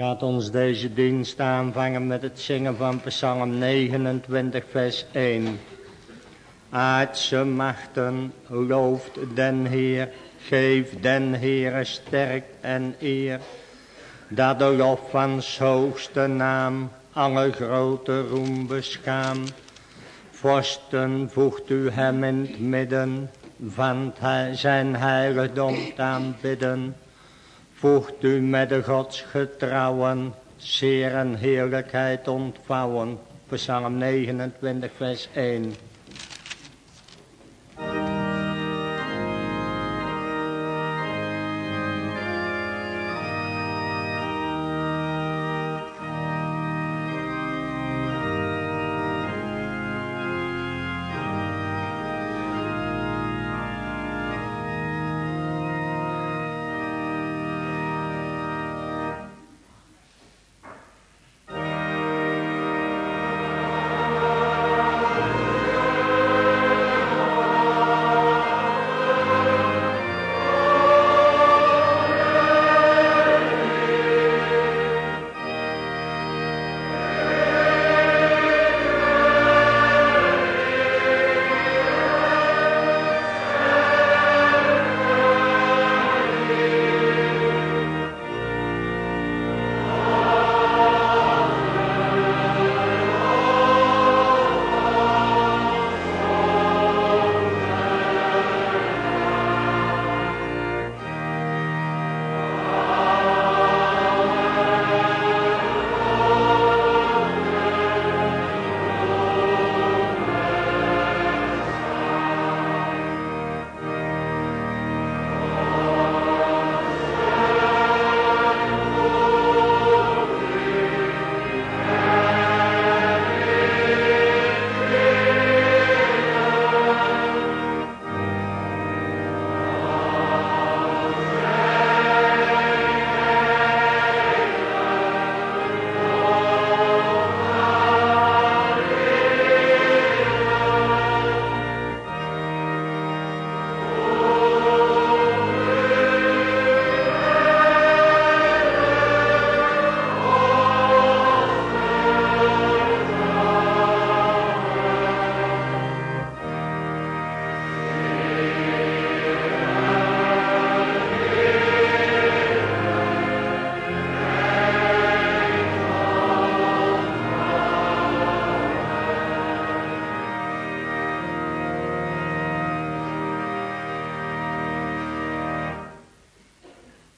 Gaat ons deze dienst aanvangen met het zingen van Psalm 29 vers 1. Aardse machten, looft den Heer, geef den Heere sterk en eer. Dat de lof van hoogste naam alle grote roem beschaam. Vorsten voegt u hem in het midden van zijn heiligdom aanbidden. Voegt u met de gods getrouwen, zeer en heerlijkheid ontvouwen. Psalm 29 vers 1.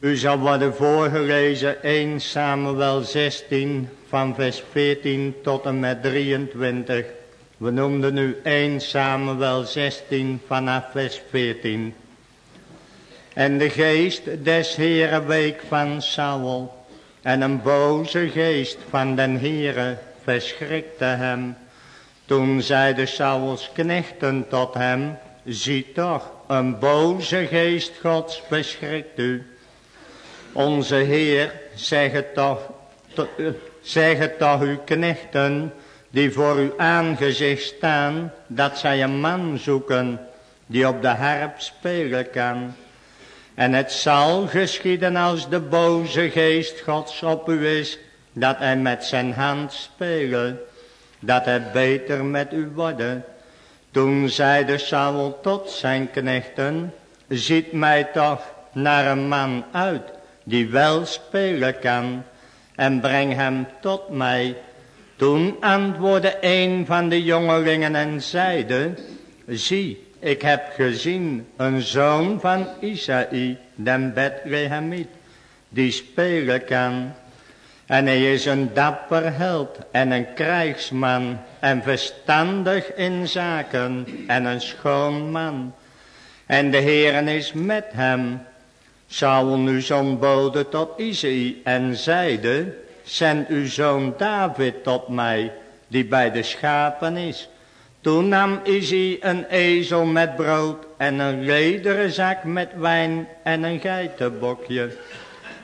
U zal worden voorgelezen 1 Samuel 16 van vers 14 tot en met 23. We noemden nu 1 Samuel 16 vanaf vers 14. En de geest des Heeren week van Saul. En een boze geest van den Heere verschrikte hem. Toen zeiden Sauls knechten tot hem, zie toch, een boze geest gods verschrikt u. Onze Heer, zeg het toch, zeg het toch uw knechten, die voor uw aangezicht staan, dat zij een man zoeken, die op de harp spelen kan. En het zal geschieden als de boze geest gods op u is, dat hij met zijn hand spelen, dat het beter met u worden. Toen zeide Saul tot zijn knechten, ziet mij toch naar een man uit, die wel spelen kan, en breng hem tot mij. Toen antwoordde een van de jongelingen en zeide, zie, ik heb gezien een zoon van Isaï, den Bethlehemiet, die spelen kan. En hij is een dapper held en een krijgsman en verstandig in zaken en een schoon man. En de Heeren is met hem Saul nu zo'n bode tot Isaïe en zeide, zend uw zoon David tot mij, die bij de schapen is. Toen nam Isaïe een ezel met brood en een lederen zak met wijn en een geitenbokje.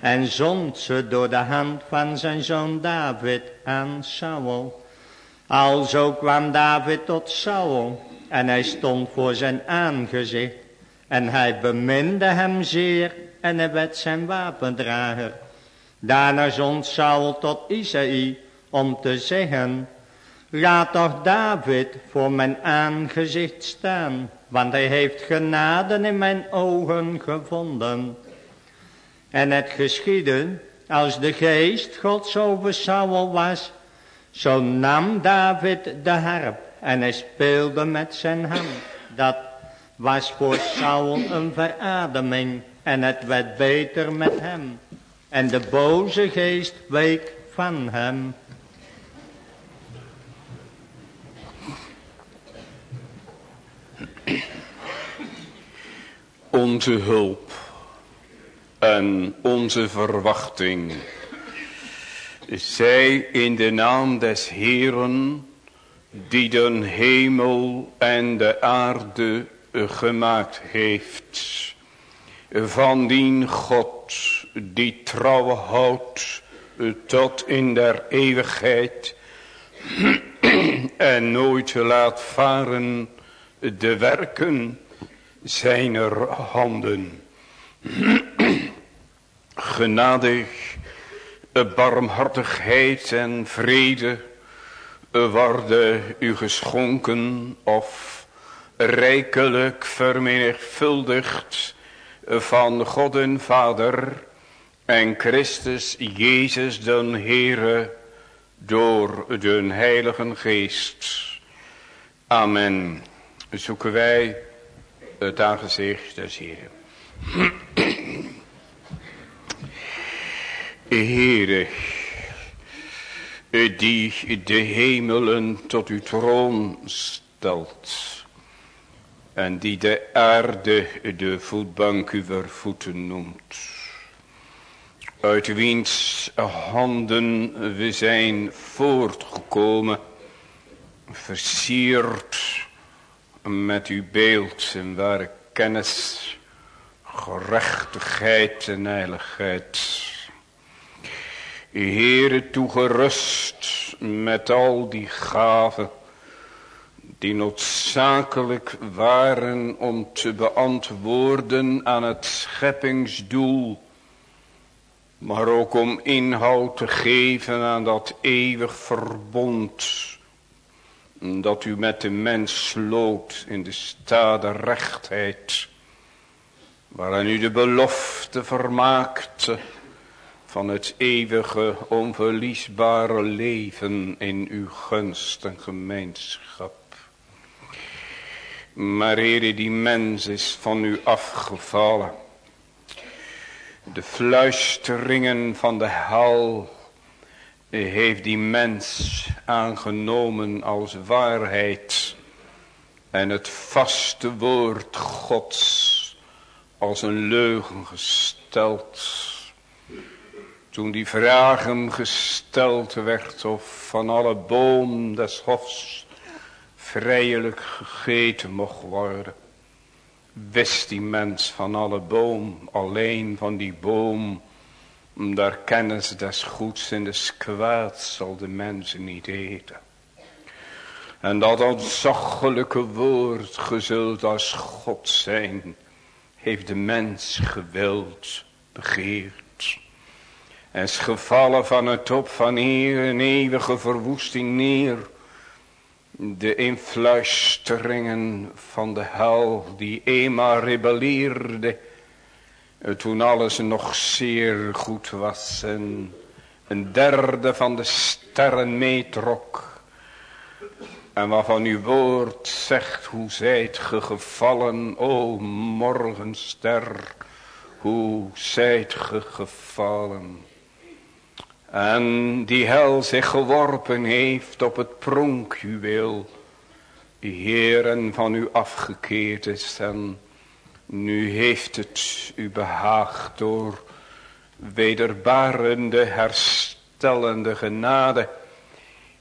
En zond ze door de hand van zijn zoon David aan Saul. Alzo kwam David tot Saul en hij stond voor zijn aangezicht. En hij beminde hem zeer en hij werd zijn wapendrager. Daarna zond Saul tot Isaïe om te zeggen, laat toch David voor mijn aangezicht staan, want hij heeft genade in mijn ogen gevonden. En het geschiedde, als de geest Gods over Saul was, zo nam David de harp en hij speelde met zijn hand. Dat was voor Saul een verademing en het werd beter met hem. En de boze geest week van hem. Onze hulp en onze verwachting. Zij in de naam des Heeren, die de hemel en de aarde gemaakt heeft. Van dien God, die trouw houdt tot in der eeuwigheid. En nooit laat varen de werken zijner handen. Genadig, barmhartigheid en vrede worden u geschonken of rijkelijk vermenigvuldigd van God en Vader en Christus Jezus den Heere door de Heilige Geest. Amen. Zoeken wij het aangezicht des Heeren. Heere, die de hemelen tot uw troon stelt. En die de aarde de voetbank uw voeten noemt. Uit wiens handen we zijn voortgekomen. Versierd met uw beeld en ware kennis, gerechtigheid en heiligheid. Heere toegerust met al die gaven die noodzakelijk waren om te beantwoorden aan het scheppingsdoel, maar ook om inhoud te geven aan dat eeuwig verbond dat u met de mens sloot in de stade rechtheid, waarin u de belofte vermaakte van het eeuwige onverliesbare leven in uw gunst en gemeenschap. Maar Heer, die mens is van u afgevallen. De fluisteringen van de hel heeft die mens aangenomen als waarheid. En het vaste woord Gods als een leugen gesteld. Toen die vraag hem gesteld werd of van alle boom des hofs vrijelijk gegeten mocht worden. Wist die mens van alle boom, alleen van die boom, daar kennis des goeds en des kwaads zal de mensen niet eten. En dat ontzaglijke woord gezult als God zijn, heeft de mens gewild, begeerd. En is gevallen van het top van hier een eeuwige verwoesting neer. De influisteringen van de hel die eenmaal rebelleerde. Toen alles nog zeer goed was en een derde van de sterren meetrok. En waarvan uw woord zegt, hoe zijt ge gevallen, o morgenster, hoe zijt ge gevallen. En die hel zich geworpen heeft op het pronkjuweel. Die heren van u afgekeerd is. En nu heeft het u behaagd door wederbarende herstellende genade.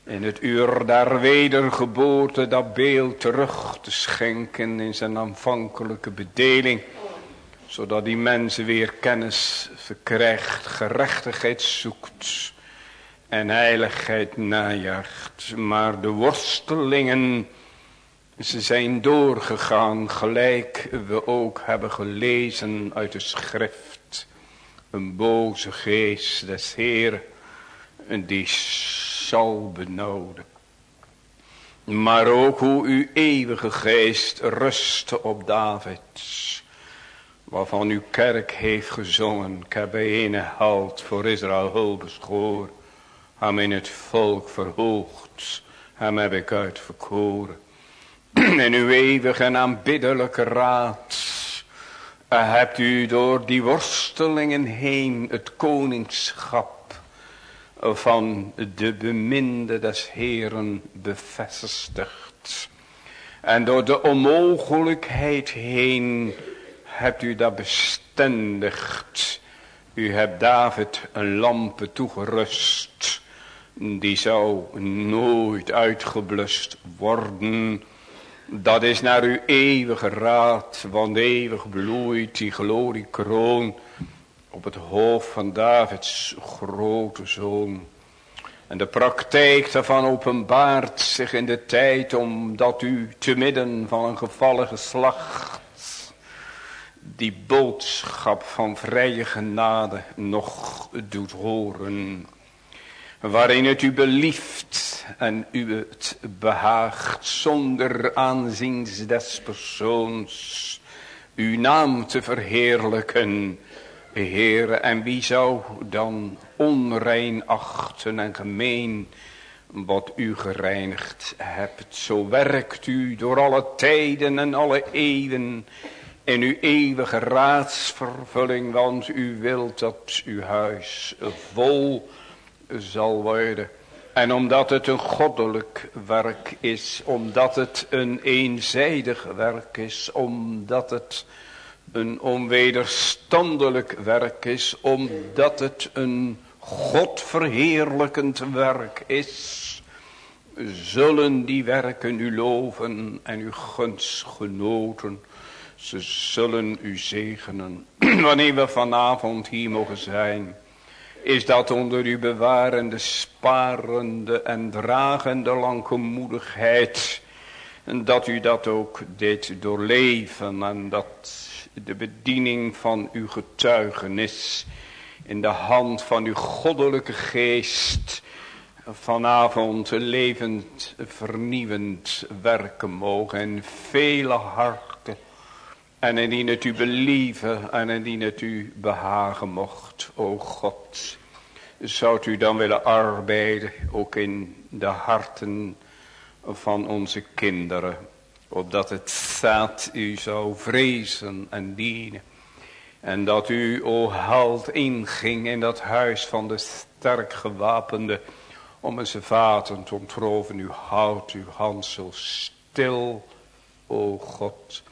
In het uur der wedergeboorte dat beeld terug te schenken in zijn aanvankelijke bedeling zodat die mensen weer kennis verkrijgt, gerechtigheid zoekt en heiligheid najaagt. Maar de worstelingen, ze zijn doorgegaan gelijk we ook hebben gelezen uit de schrift. een boze geest des Heer, die zal benoden. Maar ook hoe uw eeuwige geest rustte op David. Waarvan uw kerk heeft gezongen. Ik heb ene halt voor Israël hulp beschoren. Hem in het volk verhoogd. Hem heb ik uitverkoren. En uw eeuwige en aanbiddelijke raad. Hebt u door die worstelingen heen het koningschap van de beminde des Heeren bevestigd. En door de onmogelijkheid heen hebt u dat bestendigd. U hebt David een lampen toegerust. Die zou nooit uitgeblust worden. Dat is naar uw eeuwige raad. Want eeuwig bloeit die gloriekroon op het hoofd van Davids grote zoon. En de praktijk daarvan openbaart zich in de tijd omdat u te midden van een gevallen geslacht die boodschap van vrije genade nog doet horen. Waarin het u belieft en u het behaagt zonder aanziens des persoons uw naam te verheerlijken Heere, en wie zou dan onrein achten en gemeen wat u gereinigd hebt. Zo werkt u door alle tijden en alle eeuwen in uw eeuwige raadsvervulling, want u wilt dat uw huis vol zal worden. En omdat het een goddelijk werk is, omdat het een eenzijdig werk is, omdat het een onwederstandelijk werk is, omdat het een godverheerlijkend werk is, zullen die werken u loven en uw gunstgenoten. Ze zullen u zegenen. Wanneer we vanavond hier mogen zijn, is dat onder uw bewarende, sparende en dragende. En dat u dat ook deed doorleven en dat de bediening van uw getuigenis in de hand van uw goddelijke geest vanavond levend vernieuwend werken mogen in vele harten en indien het u believen en indien het u behagen mocht, o God, zou u dan willen arbeiden ook in de harten van onze kinderen opdat het zaad u zou vrezen en dienen. En dat u, o held, inging in dat huis van de sterk gewapende, om zijn vaten te ontroven. U houdt uw hand zo stil, o God.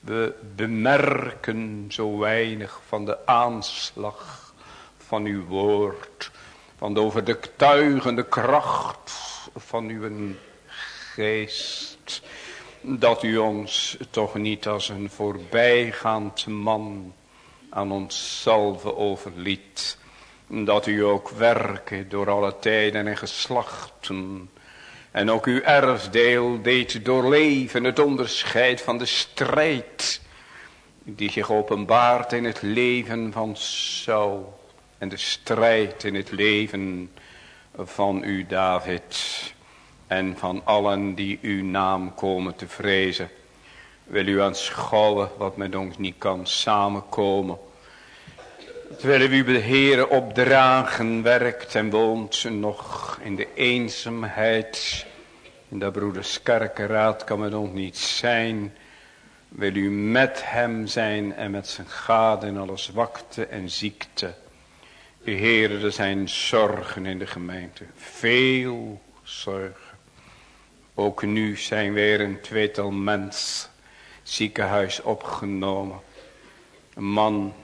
We bemerken zo weinig van de aanslag van uw woord. Van de overtuigende kracht van uw geest dat u ons toch niet als een voorbijgaand man aan ons salve overliet. Dat u ook werken door alle tijden en geslachten. En ook uw erfdeel deed doorleven het onderscheid van de strijd. Die zich openbaart in het leven van Saul. En de strijd in het leven van u David en van allen die uw naam komen te vrezen. Wil u aanschouwen wat met ons niet kan samenkomen. Terwijl u de Heere opdragen werkt en woont nog in de eenzaamheid. In de broeders kerkenraad kan met ons niet zijn. Wil u met hem zijn en met zijn gade in alle zwakte en ziekte. Heere, er zijn zorgen in de gemeente. Veel zorgen. Ook nu zijn weer een tweetal mens ziekenhuis opgenomen. Een man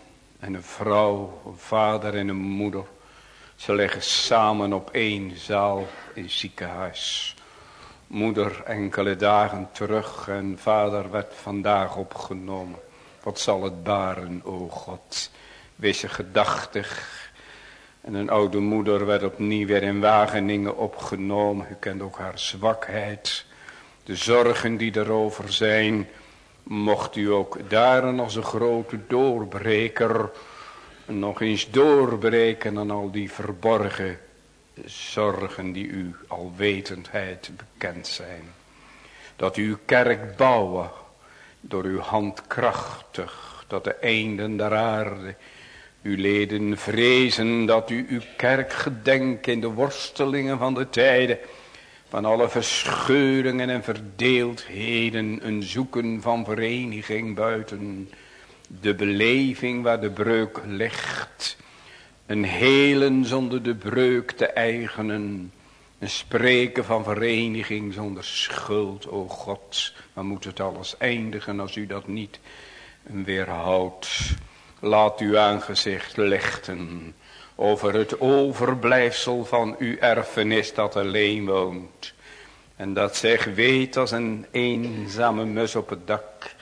en een vrouw, een vader en een moeder. Ze liggen samen op één zaal in ziekenhuis. Moeder enkele dagen terug en vader werd vandaag opgenomen. Wat zal het baren, o God. Wees je gedachtig en een oude moeder werd opnieuw weer in Wageningen opgenomen. U kent ook haar zwakheid. De zorgen die erover zijn. Mocht u ook daarin als een grote doorbreker nog eens doorbreken aan al die verborgen zorgen die u al wetendheid bekend zijn. Dat u uw kerk bouwen door uw hand krachtig, dat de einden der aarde uw leden vrezen dat u uw kerk gedenkt in de worstelingen van de tijden, van alle verscheuringen en verdeeldheden, een zoeken van vereniging buiten de beleving waar de breuk ligt, een helen zonder de breuk te eigenen, een spreken van vereniging zonder schuld, o God, maar moet het alles eindigen als u dat niet weerhoudt. Laat uw aangezicht lichten over het overblijfsel van uw erfenis dat alleen woont. En dat zich weet als een eenzame mus op het dak.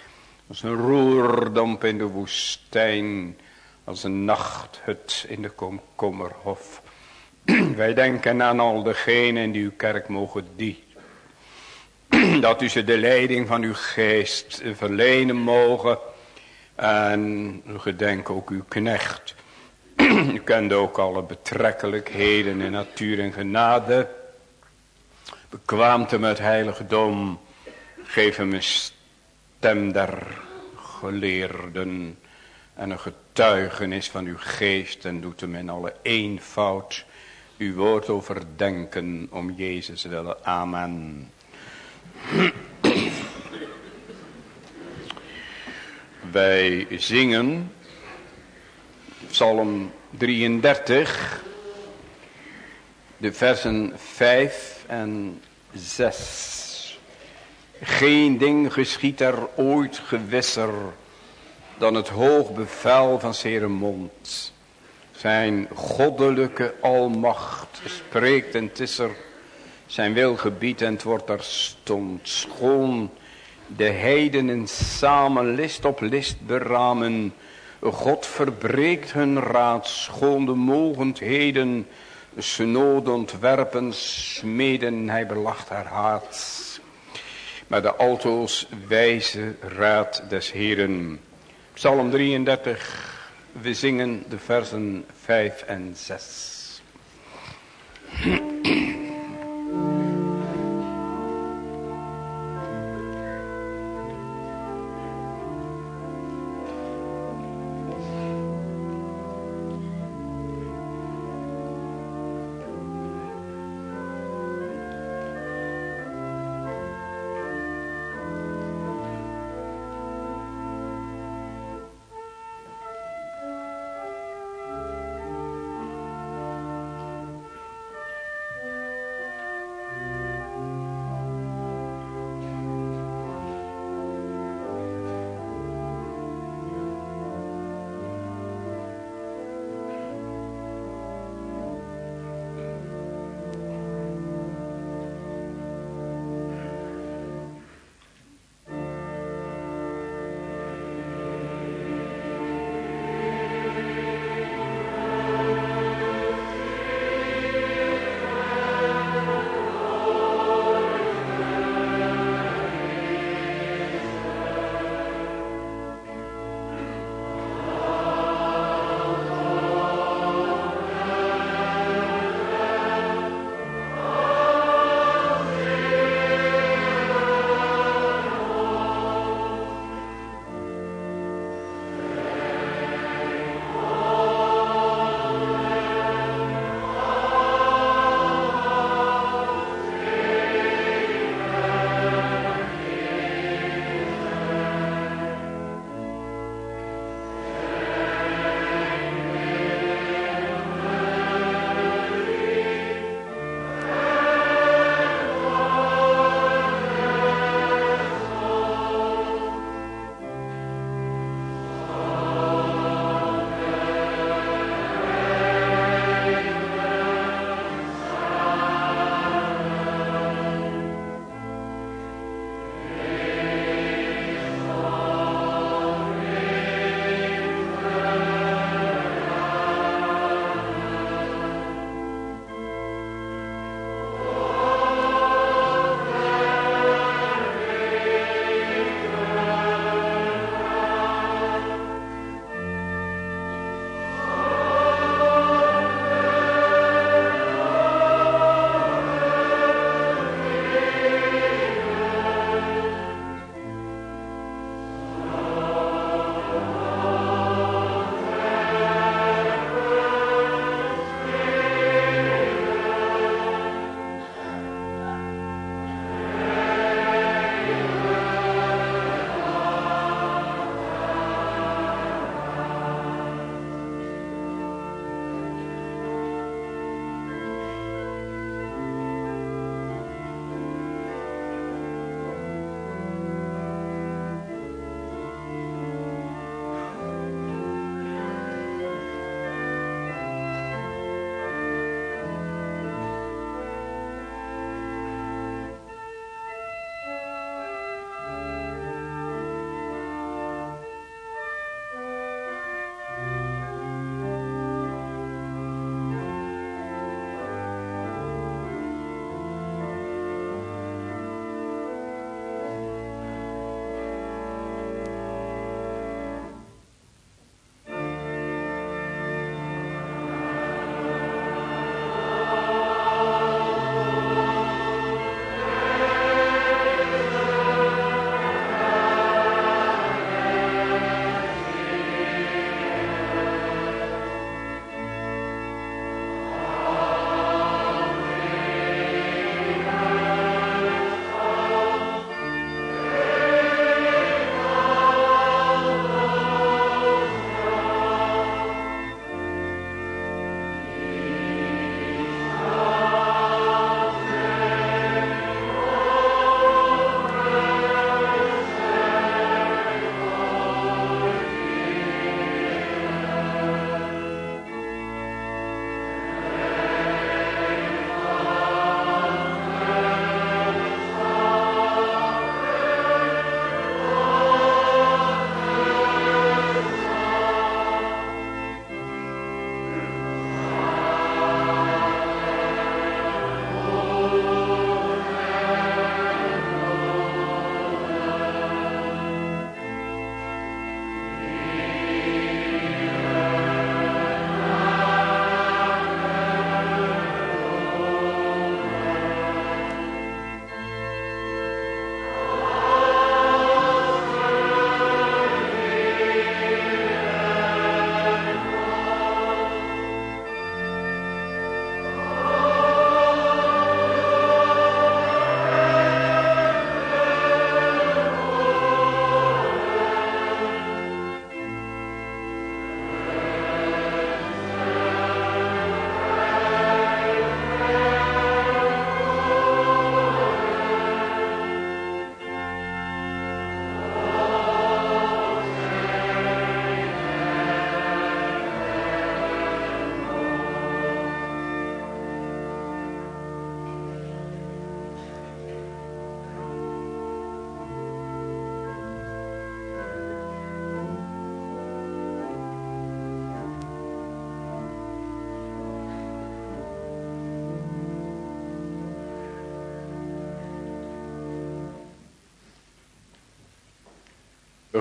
Als een roerdomp in de woestijn. Als een nachthut in de komkommerhof. Wij denken aan al degenen die uw kerk mogen dienen. Dat u ze de leiding van uw geest verlenen mogen en gedenk ook uw knecht. U kent ook alle betrekkelijkheden in natuur en genade. Bekwaamte met heiligdom. Geef hem een stem der geleerden. En een getuigenis van uw geest. En doet hem in alle eenvoud uw woord overdenken om Jezus willen. Amen. Wij zingen Psalm 33, de versen 5 en 6. Geen ding geschiet er ooit gewisser dan het hoog bevel van zere mond. Zijn goddelijke almacht spreekt en het is er. Zijn wil gebiedt en het wordt er stond. Schoon de heidenen samen list op list beramen. God verbreekt hun raad, schoon de mogendheden, snood ontwerpen, smeden, hij belacht haar haat. Maar de altoos wijze raad des Heren. Psalm 33, we zingen de versen 5 en 6.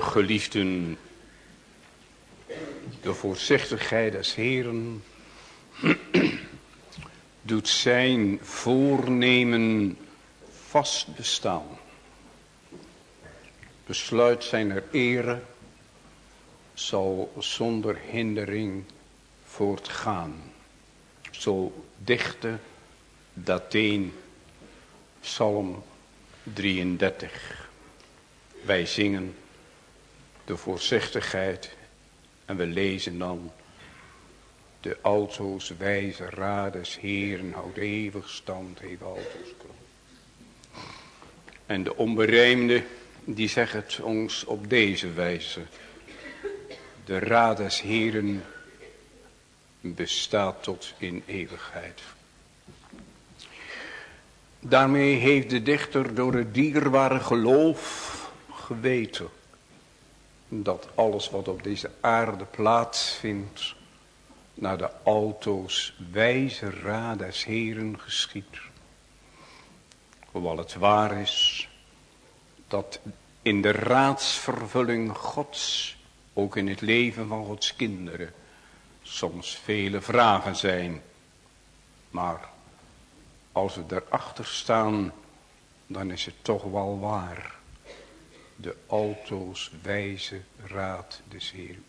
Geliefden, de voorzichtigheid des Heren doet zijn voornemen vast bestaan. Besluit zijn er ere zal zonder hindering voortgaan. Zo dichte dat een Psalm 33. Wij zingen de voorzichtigheid en we lezen dan de alto's wijze rades heren houdt eeuwig stand, heeft alto's klop. En de onberijmde die zegt het ons op deze wijze. De raad des heren bestaat tot in eeuwigheid. Daarmee heeft de dichter door het dierbare geloof geweten dat alles wat op deze aarde plaatsvindt naar de alto's wijze raad des heren geschiet. Hoewel het waar is dat in de raadsvervulling gods, ook in het leven van gods kinderen, soms vele vragen zijn. Maar als we erachter staan, dan is het toch wel waar. De alto's wijze raad des Heeren.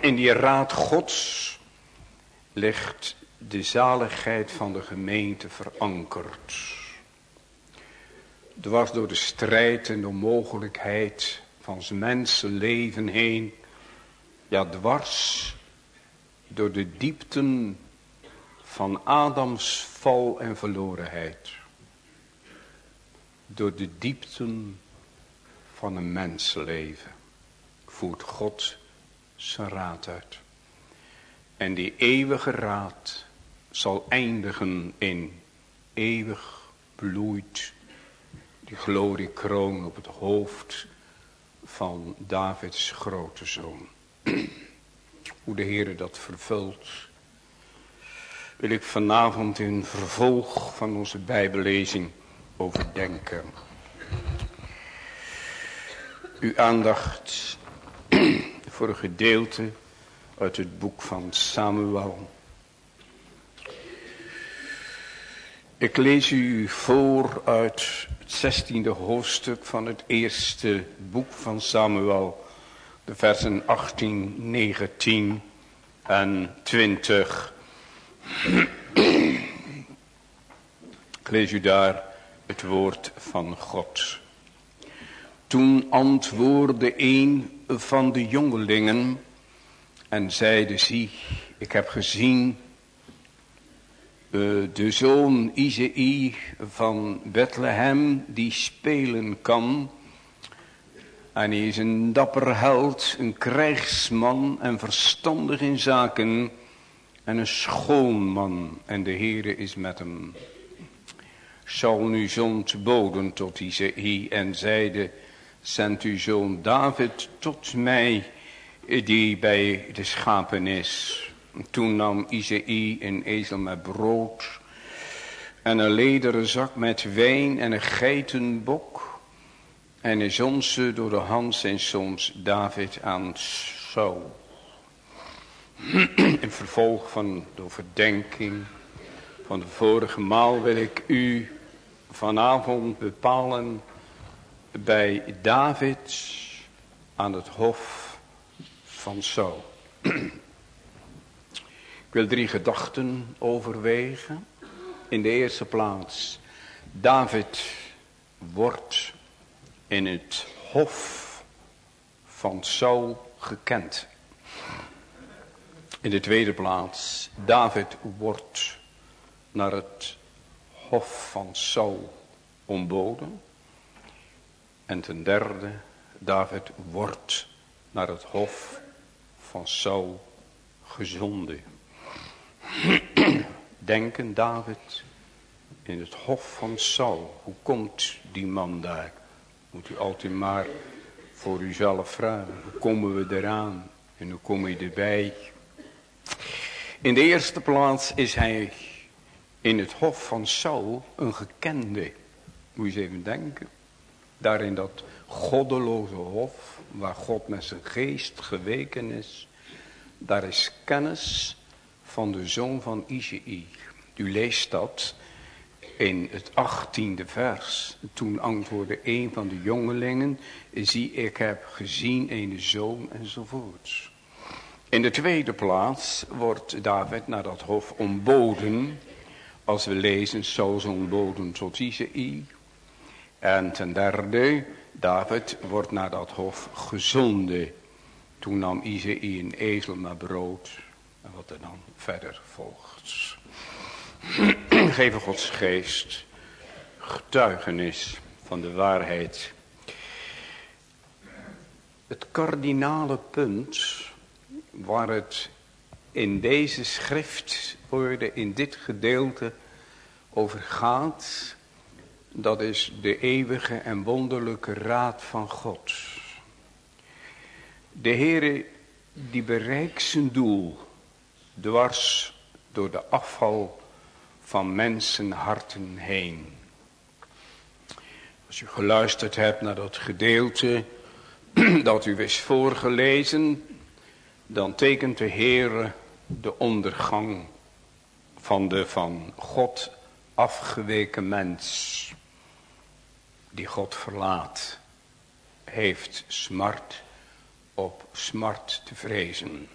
In die raad gods ligt de zaligheid van de gemeente verankerd. Dwars door de strijd en de mogelijkheid van zijn mensenleven heen. Ja, dwars door de diepten van Adams val en verlorenheid. Door de diepten van een mensenleven voert God zijn raad uit. En die eeuwige raad zal eindigen in eeuwig bloeit die gloriekroon op het hoofd van Davids grote zoon. Hoe de Heer dat vervult, wil ik vanavond in vervolg van onze bijbellezing overdenken. Uw aandacht voor een gedeelte uit het boek van Samuel. Ik lees u voor uit het zestiende hoofdstuk van het eerste boek van Samuel. De versen 18, 19 en 20. Ik lees u daar het woord van God. Toen antwoordde een van de jongelingen en zeide, zie, ik heb gezien uh, de zoon Izei van Bethlehem die spelen kan. En hij is een dapper held, een krijgsman en verstandig in zaken en een schoon man. En de Heere is met hem. Zal nu zond boden tot Izei en zeide, zend uw zoon David tot mij, die bij de schapen is. Toen nam Izei een ezel met brood en een lederen zak met wijn en een geitenbok. En hij zond ze door de hand zijn soms David aan Saul. In vervolg van de overdenking van de vorige maal wil ik u vanavond bepalen bij David aan het hof van Saul. Ik wil drie gedachten overwegen. In de eerste plaats, David wordt in het hof van Saul gekend. In de tweede plaats, David wordt naar het hof van Saul ontboden. En ten derde, David wordt naar het hof van Saul gezonden. Denken David in het hof van Saul. Hoe komt die man daar? Moet u altijd maar voor uzelf vragen. Hoe komen we eraan? En hoe kom je erbij? In de eerste plaats is hij in het hof van Saul een gekende. Moet je eens even denken. Daar in dat goddeloze hof, waar God met zijn geest geweken is. Daar is kennis van de zoon van Izei. U leest dat in het achttiende vers. Toen antwoordde een van de jongelingen, zie ik heb gezien een zoon enzovoorts. In de tweede plaats wordt David naar dat hof ontboden. Als we lezen, zo ontboden tot Izei. En ten derde, David wordt naar dat hof gezonden. Toen nam Izei een ezel met brood. En wat er dan verder volgt. Geef Gods geest getuigenis van de waarheid. Het kardinale punt waar het in deze schriftwoorden, in dit gedeelte over gaat, dat is de eeuwige en wonderlijke raad van God. De Heere die bereikt zijn doel dwars door de afval van mensenharten heen. Als u geluisterd hebt naar dat gedeelte dat u is voorgelezen, dan tekent de Heer de ondergang van de van God afgeweken mens, die God verlaat, heeft smart op smart te vrezen.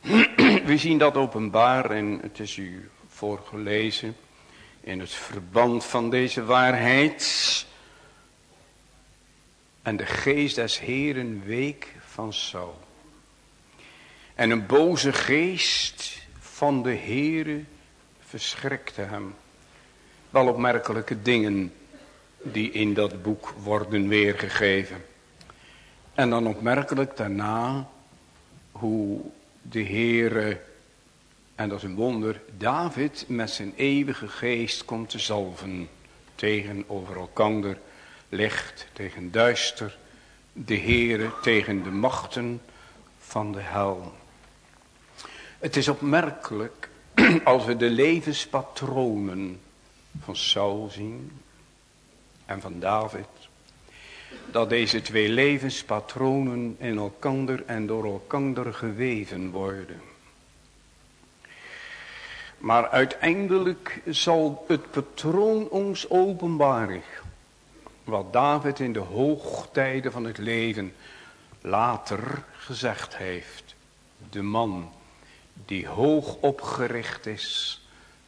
We zien dat openbaar en het is u voorgelezen in het verband van deze waarheid. En de geest des Heeren week van Saul. En een boze geest van de Heere verschrikte hem. Wel opmerkelijke dingen die in dat boek worden weergegeven. En dan opmerkelijk daarna hoe de Heere, en dat is een wonder, David met zijn eeuwige geest komt te zalven. Tegenover elkander licht, tegen duister, de Heere tegen de machten van de hel. Het is opmerkelijk als we de levenspatronen van Saul zien en van David. Dat deze twee levenspatronen in elkander en door elkander geweven worden. Maar uiteindelijk zal het patroon ons openbaren. Wat David in de hoogtijden van het leven later gezegd heeft. De man die hoog opgericht is,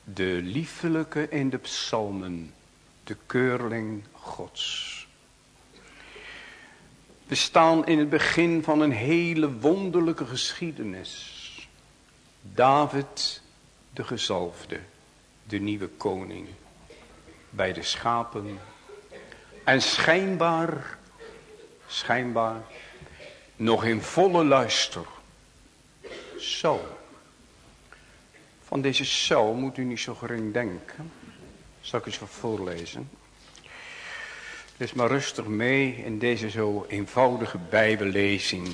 de liefelijke in de psalmen, de keurling gods. We staan in het begin van een hele wonderlijke geschiedenis. David, de gezalfde, de nieuwe koning, bij de schapen. En schijnbaar, schijnbaar, nog in volle luister. Zo. Van deze zo moet u niet zo gering denken. Zal ik eens wat voorlezen. Dus maar rustig mee in deze zo eenvoudige bijbellezing.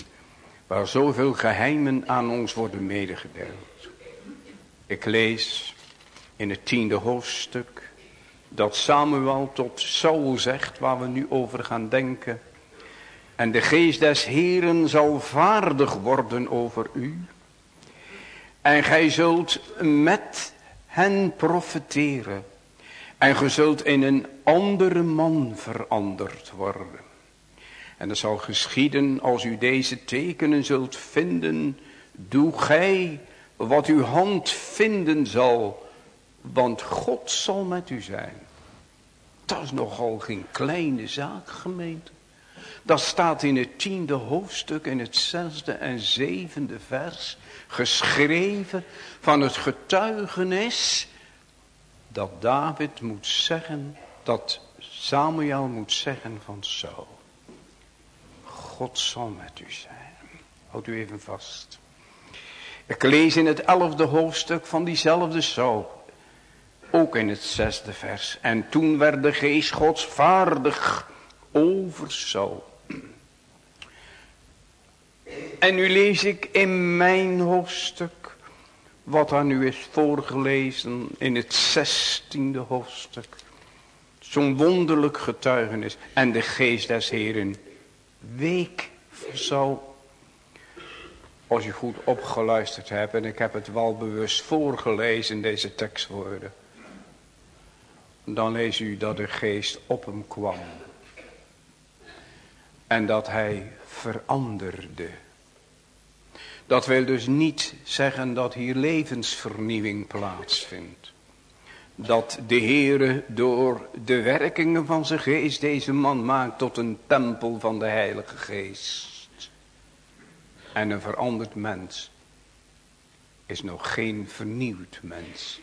Waar zoveel geheimen aan ons worden medegedeeld. Ik lees in het tiende hoofdstuk. Dat Samuel tot Saul zegt waar we nu over gaan denken. En de geest des Heren zal vaardig worden over u. En gij zult met hen profeteren. En ge zult in een andere man veranderd worden. En dat zal geschieden als u deze tekenen zult vinden. Doe gij wat uw hand vinden zal. Want God zal met u zijn. Dat is nogal geen kleine zaak gemeente. Dat staat in het tiende hoofdstuk in het zesde en zevende vers. Geschreven van het getuigenis dat David moet zeggen, dat Samuel moet zeggen van zo. God zal met u zijn. Houd u even vast. Ik lees in het elfde hoofdstuk van diezelfde zo. Ook in het zesde vers. En toen werd de geest gods vaardig over zo. En nu lees ik in mijn hoofdstuk wat daar nu is voorgelezen in het zestiende hoofdstuk. Zo'n wonderlijk getuigenis. En de geest des Heren week zo. Als je goed opgeluisterd hebt. En ik heb het wel bewust voorgelezen deze tekstwoorden. Dan lees u dat de geest op hem kwam. En dat hij veranderde. Dat wil dus niet zeggen dat hier levensvernieuwing plaatsvindt. Dat de Heere door de werkingen van zijn geest deze man maakt tot een tempel van de Heilige Geest. En een veranderd mens is nog geen vernieuwd mens.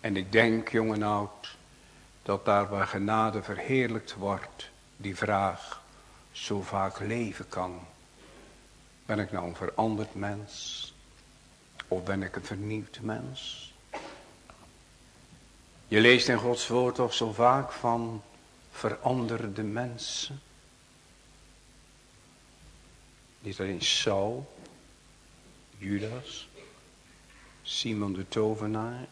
En ik denk, jong en oud, dat daar waar genade verheerlijkt wordt, die vraag zo vaak leven kan. Ben ik nou een veranderd mens? Of ben ik een vernieuwd mens? Je leest in Gods woord toch zo vaak van veranderde mensen. Niet alleen Saul, Judas, Simon de tovenaar,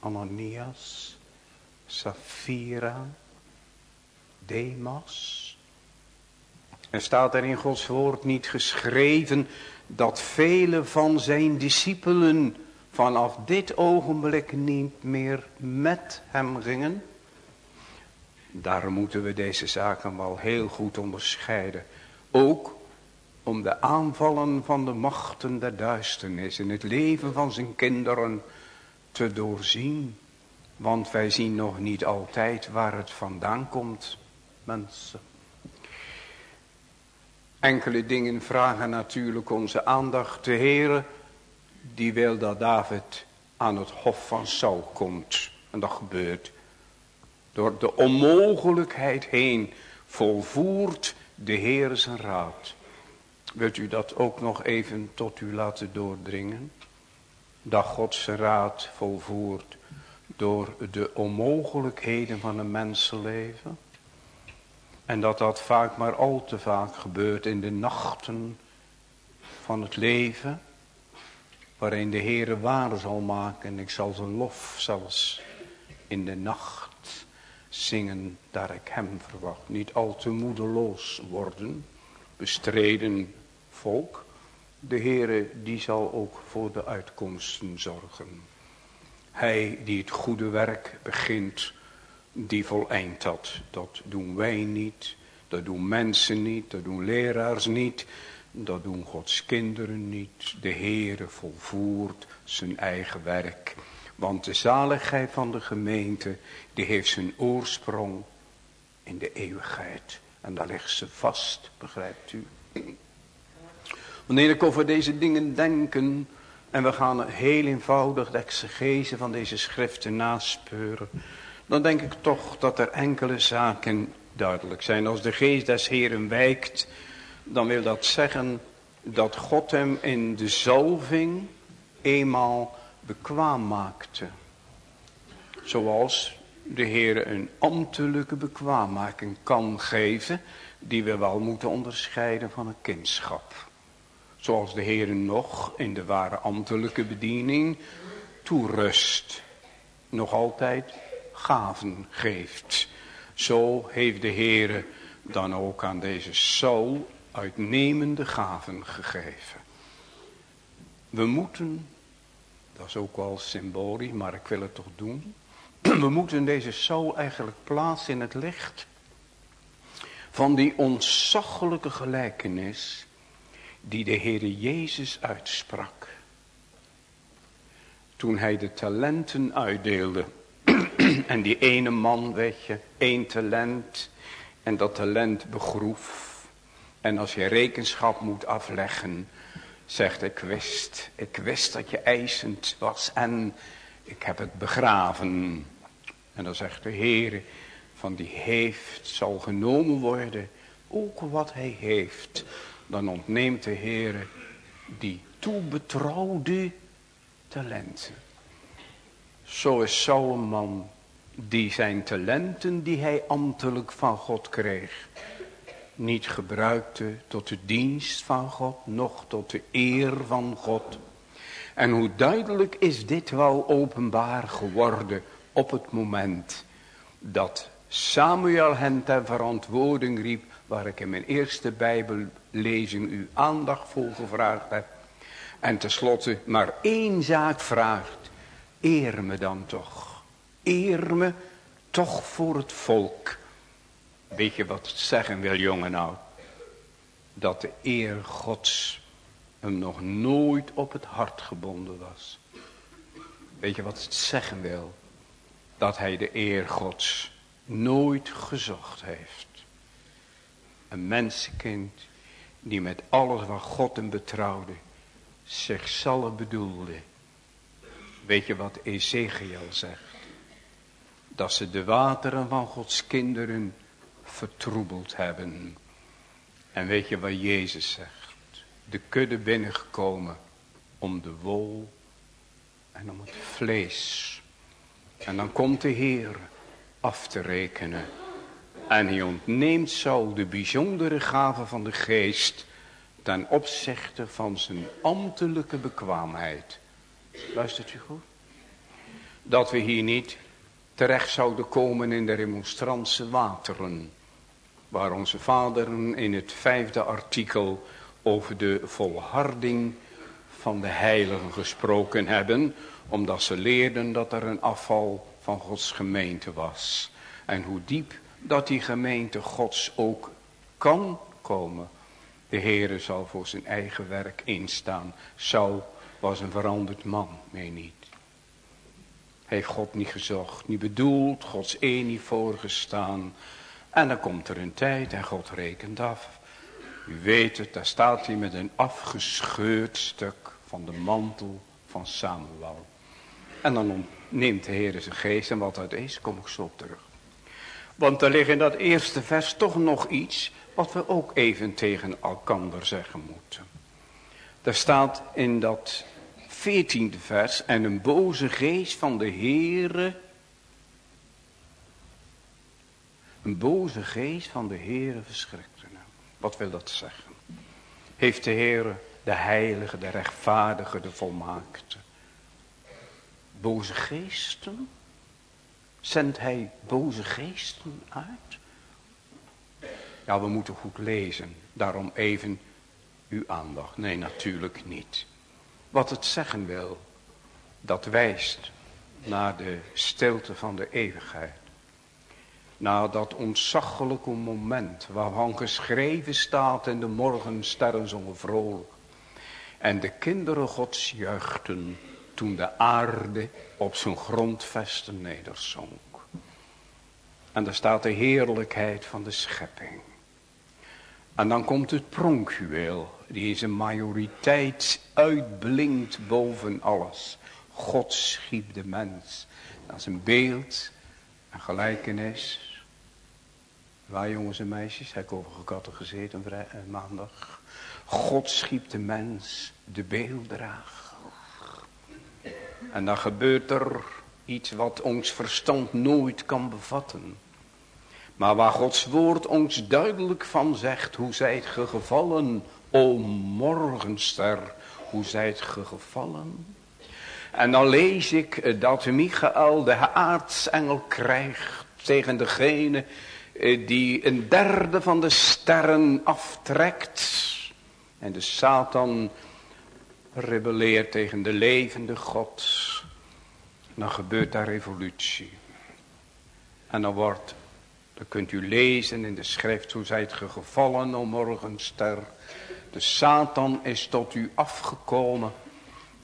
Ananias, Safira, Demas. En staat er in Gods woord niet geschreven dat vele van zijn discipelen vanaf dit ogenblik niet meer met hem gingen? Daarom moeten we deze zaken wel heel goed onderscheiden. Ook om de aanvallen van de machten der duisternis in het leven van zijn kinderen te doorzien. Want wij zien nog niet altijd waar het vandaan komt, mensen. Enkele dingen vragen natuurlijk onze aandacht. De Heere, die wil dat David aan het hof van Saul komt. En dat gebeurt. Door de onmogelijkheid heen volvoert de Heer zijn raad. Wilt u dat ook nog even tot u laten doordringen? Dat God zijn raad volvoert door de onmogelijkheden van een mensenleven. En dat dat vaak maar al te vaak gebeurt in de nachten van het leven. Waarin de Heere waar zal maken. En ik zal zijn lof zelfs in de nacht zingen. Daar ik hem verwacht. Niet al te moedeloos worden. Bestreden volk. De Heere die zal ook voor de uitkomsten zorgen. Hij die het goede werk begint die voleind dat. Dat doen wij niet, dat doen mensen niet, dat doen leraars niet, dat doen Gods kinderen niet. De Heere volvoert zijn eigen werk. Want de zaligheid van de gemeente, die heeft zijn oorsprong in de eeuwigheid. En daar ligt ze vast, begrijpt u. Wanneer ik over deze dingen denken, en we gaan heel eenvoudig de exegese van deze schriften naspeuren dan denk ik toch dat er enkele zaken duidelijk zijn. Als de geest des Heren wijkt, dan wil dat zeggen dat God hem in de zalving eenmaal bekwaam maakte. Zoals de Heer een ambtelijke bekwaammaking kan geven, die we wel moeten onderscheiden van een kindschap. Zoals de Heer nog in de ware ambtelijke bediening toerust. Nog altijd gaven geeft. Zo heeft de Heere dan ook aan deze Saul uitnemende gaven gegeven. We moeten, dat is ook wel symbolisch, maar ik wil het toch doen. We moeten deze Saul eigenlijk plaatsen in het licht van die ontzaglijke gelijkenis die de Heere Jezus uitsprak. Toen hij de talenten uitdeelde en die ene man, weet je, één talent. En dat talent begroef. En als je rekenschap moet afleggen, zegt ik wist, ik wist dat je eisend was en ik heb het begraven. En dan zegt de Heer, van die heeft zal genomen worden, ook wat hij heeft. Dan ontneemt de Heer die toebetrouwde talenten. Zo is man die zijn talenten die hij ambtelijk van God kreeg, niet gebruikte tot de dienst van God, noch tot de eer van God. En hoe duidelijk is dit wel openbaar geworden op het moment dat Samuel hen ter verantwoording riep, waar ik in mijn eerste bijbellezing uw aandacht voor gevraagd heb. En tenslotte maar één zaak vraagt, eer me dan toch. Eer me toch voor het volk. Weet je wat het zeggen wil, jongen nou? Dat de eer Gods hem nog nooit op het hart gebonden was. Weet je wat het zeggen wil? Dat hij de eer Gods nooit gezocht heeft. Een mensenkind die met alles wat God hem betrouwde zichzelf bedoelde. Weet je wat Ezekiel zegt? Dat ze de wateren van Gods kinderen vertroebeld hebben. En weet je wat Jezus zegt? De kudde binnengekomen om de wol en om het vlees. En dan komt de Heer af te rekenen. En hij ontneemt zo de bijzondere gave van de geest ten opzichte van zijn ambtelijke bekwaamheid. Luistert u goed? Dat we hier niet terecht zouden komen in de remonstrantse wateren. Waar onze vaderen in het vijfde artikel over de volharding van de heiligen gesproken hebben. Omdat ze leerden dat er een afval van Gods gemeente was. En hoe diep dat die gemeente Gods ook kan komen. De Heere zal voor zijn eigen werk instaan. Saul was een veranderd man, meen niet. Heeft God niet gezocht, niet bedoeld, Gods een niet voorgestaan. En dan komt er een tijd en God rekent af. U weet het, daar staat hij met een afgescheurd stuk van de mantel van Samuel. En dan neemt de Heer zijn geest en wat dat is, kom ik zo op terug. Want er ligt in dat eerste vers toch nog iets wat we ook even tegen elkander zeggen moeten. Daar staat in dat veertiende vers, en een boze geest van de Heere, een boze geest van de Heere verschrikte hem. Wat wil dat zeggen? Heeft de Heere de heilige, de rechtvaardige, de volmaakte, boze geesten? Zendt hij boze geesten uit? Ja, we moeten goed lezen. Daarom even uw aandacht. Nee, natuurlijk niet. Wat het zeggen wil, dat wijst naar de stilte van de eeuwigheid. Naar dat ontzaglijke moment waarvan geschreven staat in de morgensterren zongen vrolijk. En de kinderen gods juichten toen de aarde op zijn grondvesten nederzonk. En daar staat de heerlijkheid van de schepping. En dan komt het pronkjuweel, die in zijn majoriteit uitblinkt boven alles. God schiep de mens. Dat is een beeld, een gelijkenis. Waar jongens en meisjes, heb ik over gezeten eh, maandag. God schiep de mens, de beelddrager. En dan gebeurt er iets wat ons verstand nooit kan bevatten. Maar waar Gods woord ons duidelijk van zegt, hoe zijt ge gevallen, o morgenster, hoe zijt ge gevallen? En dan lees ik dat Michael de aartsengel krijgt tegen degene eh, die een derde van de sterren aftrekt. En de Satan rebelleert tegen de levende God. Dan gebeurt daar revolutie. En dan wordt, dan kunt u lezen in de schrift, hoe zijt ge gevallen, o morgenster. De Satan is tot u afgekomen.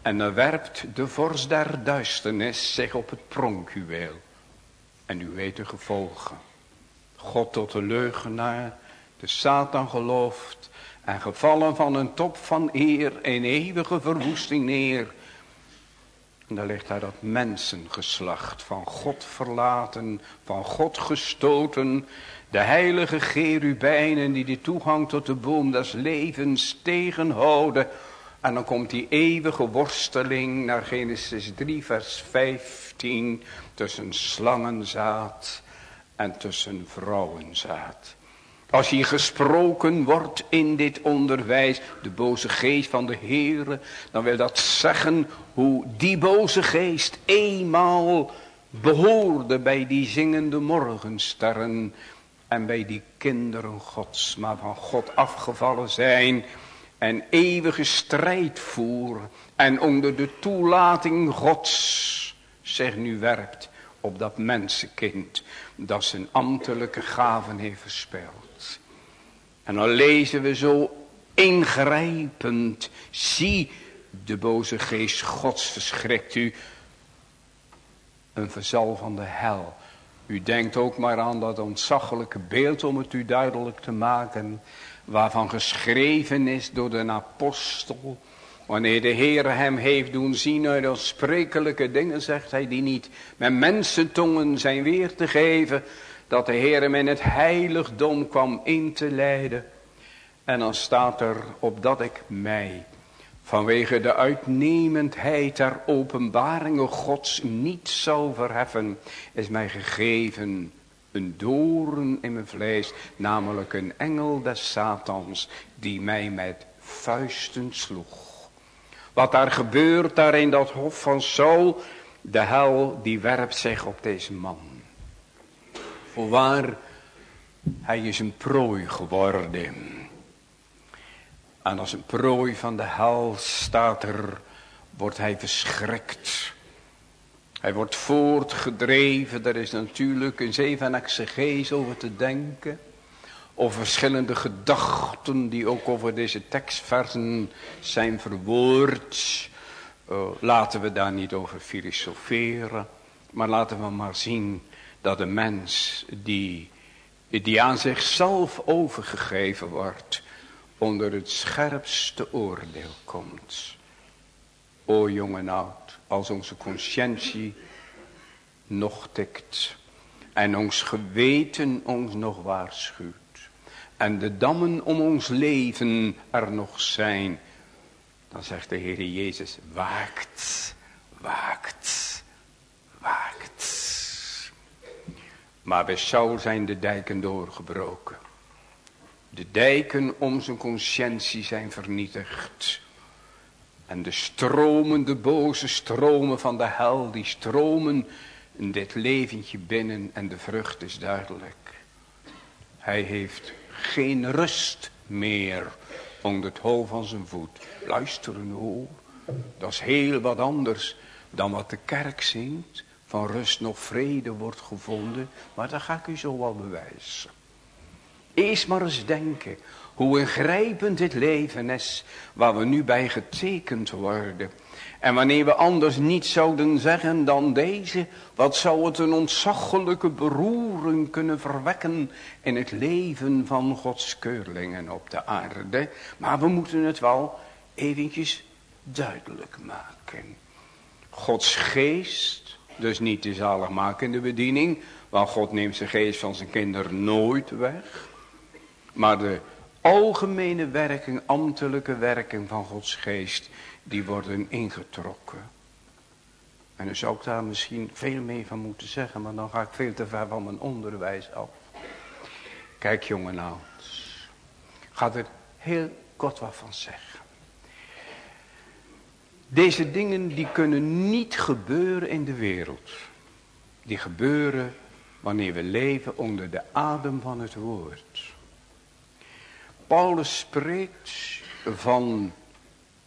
En dan werpt de vorst der duisternis zich op het pronkjuweel. En u weet de gevolgen. God tot de leugenaar, de Satan gelooft en gevallen van een top van eer in eeuwige verwoesting neer. En daar ligt daar dat mensengeslacht van God verlaten, van God gestoten. De heilige gerubijnen die de toegang tot de boom des levens tegenhouden. En dan komt die eeuwige worsteling naar Genesis 3 vers 15 tussen slangenzaad en tussen vrouwenzaad. Als hier gesproken wordt in dit onderwijs, de boze geest van de Heere, dan wil dat zeggen hoe die boze geest eenmaal behoorde bij die zingende morgensterren en bij die kinderen gods, maar van God afgevallen zijn en eeuwige strijd voeren en onder de toelating gods zich nu werpt op dat mensenkind dat zijn ambtelijke gaven heeft verspeeld. En dan lezen we zo ingrijpend, zie de boze geest gods verschrikt u, een verzal van de hel. U denkt ook maar aan dat ontzaglijke beeld om het u duidelijk te maken, waarvan geschreven is door de apostel, Wanneer de Heer hem heeft doen zien uit onsprekelijke dingen, zegt hij die niet met mensentongen zijn weer te geven, dat de Heer hem in het heiligdom kwam in te leiden. En dan staat er, opdat ik mij, vanwege de uitnemendheid der openbaringen gods niet zou verheffen, is mij gegeven een doorn in mijn vlees, namelijk een engel des Satans, die mij met vuisten sloeg. Wat daar gebeurt daar in dat hof van Saul. De hel die werpt zich op deze man. Voorwaar, hij is een prooi geworden. En als een prooi van de hel staat er, wordt hij verschrikt. Hij wordt voortgedreven, er is natuurlijk een zeven exegees over te denken of verschillende gedachten die ook over deze tekstversen zijn verwoord. Uh, laten we daar niet over filosoferen, maar laten we maar zien dat de mens die, die aan zichzelf overgegeven wordt, onder het scherpste oordeel komt. O jong en oud, als onze conscientie nog tikt en ons geweten ons nog waarschuwt en de dammen om ons leven er nog zijn, dan zegt de Heer Jezus, waakt, waakt, waakt. Maar bij Saul zijn de dijken doorgebroken. De dijken om zijn conscientie zijn vernietigd. En de stromende boze stromen van de hel, die stromen in dit leventje binnen en de vrucht is duidelijk. Hij heeft geen rust meer onder het hol van zijn voet. Luisteren hoor, dat is heel wat anders dan wat de kerk zingt. Van rust nog vrede wordt gevonden, maar dat ga ik u zo wel bewijzen. Eerst maar eens denken hoe ingrijpend dit leven is waar we nu bij getekend worden. En wanneer we anders niet zouden zeggen dan deze, wat zou het een ontzaglijke beroering kunnen verwekken in het leven van Gods keurlingen op de aarde. Maar we moeten het wel eventjes duidelijk maken. Gods geest, dus niet de zaligmakende bediening, want God neemt zijn geest van zijn kinderen nooit weg. Maar de algemene werking, ambtelijke werking van Gods geest, die worden ingetrokken. En dan zou ik daar misschien veel meer van moeten zeggen, maar dan ga ik veel te ver van mijn onderwijs af. Kijk jongen nou, ga er heel kort wat van zeggen. Deze dingen die kunnen niet gebeuren in de wereld. Die gebeuren wanneer we leven onder de adem van het woord. Paulus spreekt van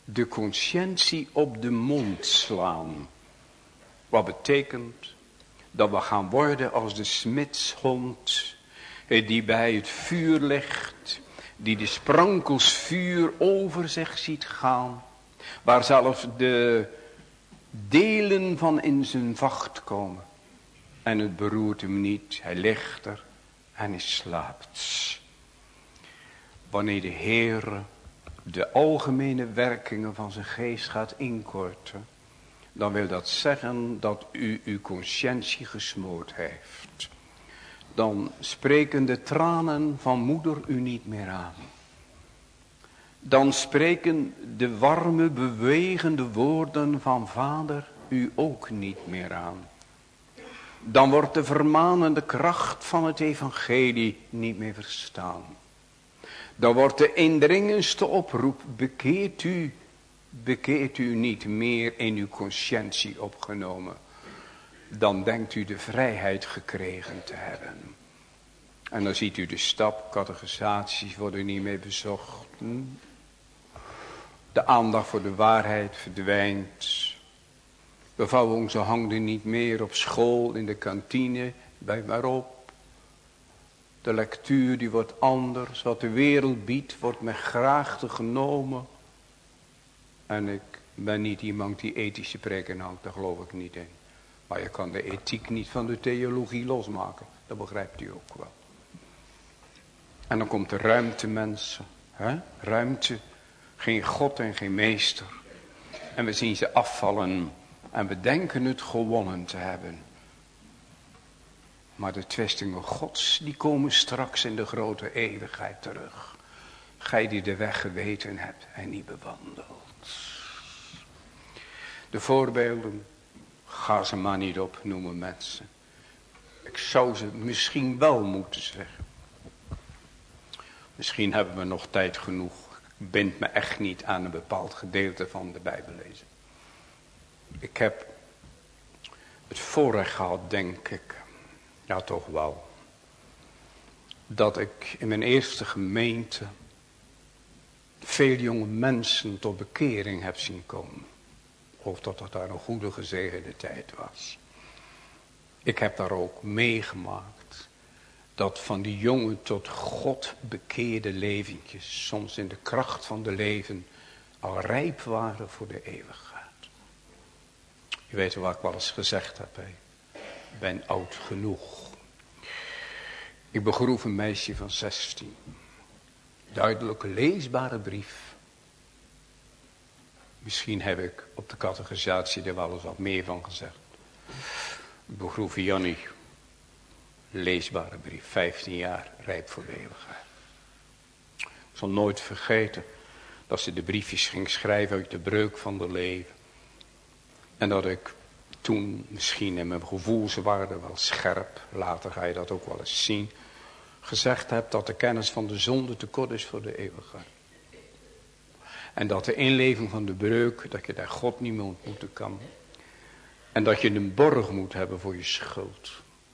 de conscientie op de mond slaan. Wat betekent dat we gaan worden als de smidshond die bij het vuur ligt, die de sprankels vuur over zich ziet gaan, waar zelfs de delen van in zijn vacht komen. En het beroert hem niet, hij ligt er en hij slaapt. Wanneer de Heer de algemene werkingen van zijn geest gaat inkorten, dan wil dat zeggen dat u uw conscientie gesmoord heeft. Dan spreken de tranen van moeder u niet meer aan. Dan spreken de warme, bewegende woorden van vader u ook niet meer aan. Dan wordt de vermanende kracht van het evangelie niet meer verstaan. Dan wordt de indringendste oproep, bekeert u, bekeert u niet meer in uw conscientie opgenomen. dan denkt u de vrijheid gekregen te hebben. En dan ziet u de stap, categorisaties worden niet meer bezocht. De aandacht voor de waarheid verdwijnt. We vouwen onze handen niet meer op school, in de kantine, bij waarop. De lectuur die wordt anders. Wat de wereld biedt, wordt met graagte genomen. En ik ben niet iemand die ethische preken hangt, daar geloof ik niet in. Maar je kan de ethiek niet van de theologie losmaken. Dat begrijpt u ook wel. En dan komt de ruimte mensen. Hè? Ruimte. Geen God en geen meester. En we zien ze afvallen. En we denken het gewonnen te hebben. Maar de twistingen gods die komen straks in de grote eeuwigheid terug. Gij die de weg geweten hebt en niet bewandelt. De voorbeelden, ga ze maar niet op noemen mensen. Ik zou ze misschien wel moeten zeggen. Misschien hebben we nog tijd genoeg. Ik bind me echt niet aan een bepaald gedeelte van de Bijbel lezen. Ik heb het voorrecht gehad, denk ik. Ja, toch wel. Dat ik in mijn eerste gemeente veel jonge mensen tot bekering heb zien komen. Of dat het daar een goede gezegende tijd was. Ik heb daar ook meegemaakt dat van die jonge tot God bekeerde leventjes, soms in de kracht van de leven, al rijp waren voor de eeuwigheid. Je weet wat ik wel eens gezegd heb, ik ben oud genoeg. Ik begroef een meisje van 16. Duidelijke leesbare brief. Misschien heb ik op de categorisatie er wel eens wat meer van gezegd. Ik begroef Jannie leesbare brief. 15 jaar rijp voor eeuwigheid. Ik zal nooit vergeten dat ze de briefjes ging schrijven uit de breuk van de leven. En dat ik toen misschien in mijn gevoelswaarde wel scherp, later ga je dat ook wel eens zien, gezegd heb dat de kennis van de zonde te kort is voor de eeuwigheid. En dat de inleving van de breuk, dat je daar God niet meer ontmoeten kan. En dat je een borg moet hebben voor je schuld.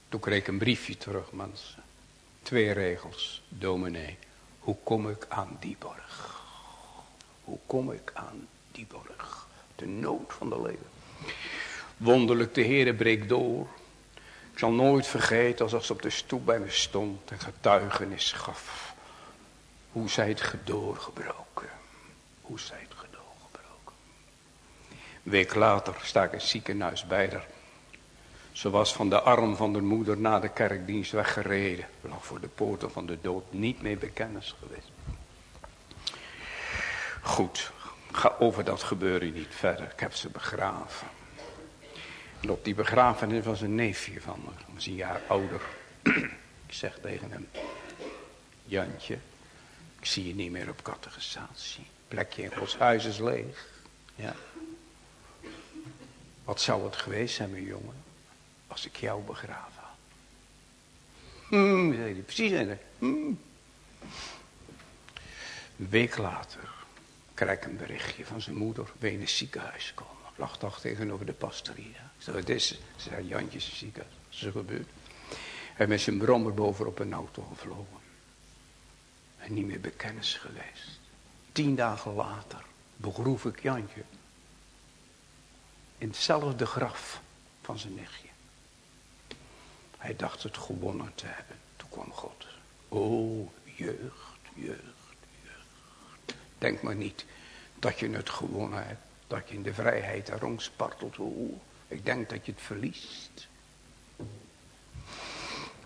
Toen kreeg ik een briefje terug, mensen. Twee regels, dominee. Hoe kom ik aan die borg? Hoe kom ik aan die borg? De nood van de leven. Wonderlijk, de Heere breekt door. Ik zal nooit vergeten als ze op de stoep bij me stond en getuigenis gaf. Hoe zij het gedoorgebroken. Hoe zij het gedoorgebroken. Een week later sta ik in het ziekenhuis bij haar. Ze was van de arm van de moeder na de kerkdienst weggereden. Lag voor de poorten van de dood niet meer bekennis geweest. Goed, ga over dat gebeuren niet verder. Ik heb ze begraven. Op die begrafenis was een neefje van me. was een jaar ouder. ik zeg tegen hem. Jantje, ik zie je niet meer op catechisatie. Plekje in ons huis is leeg. Ja. Wat zou het geweest zijn, mijn jongen? als ik jou begraven had. Hmm, zei hij, precies. Hmm. Een week later krijg ik een berichtje van zijn moeder. Het ziekenhuis komen? Lag toch tegenover de pastorie. Zei, wat is Ze zei, Jantje. Dat is er gebeurd. Hij met zijn brommer bovenop een auto gevlogen. En niet meer bekennis geweest. Tien dagen later begroef ik Jantje. In hetzelfde graf van zijn nichtje. Hij dacht het gewonnen te hebben. Toen kwam God. O, jeugd, jeugd, jeugd. Denk maar niet dat je het gewonnen hebt. Dat je in de vrijheid erom spartelt. O, ik denk dat je het verliest.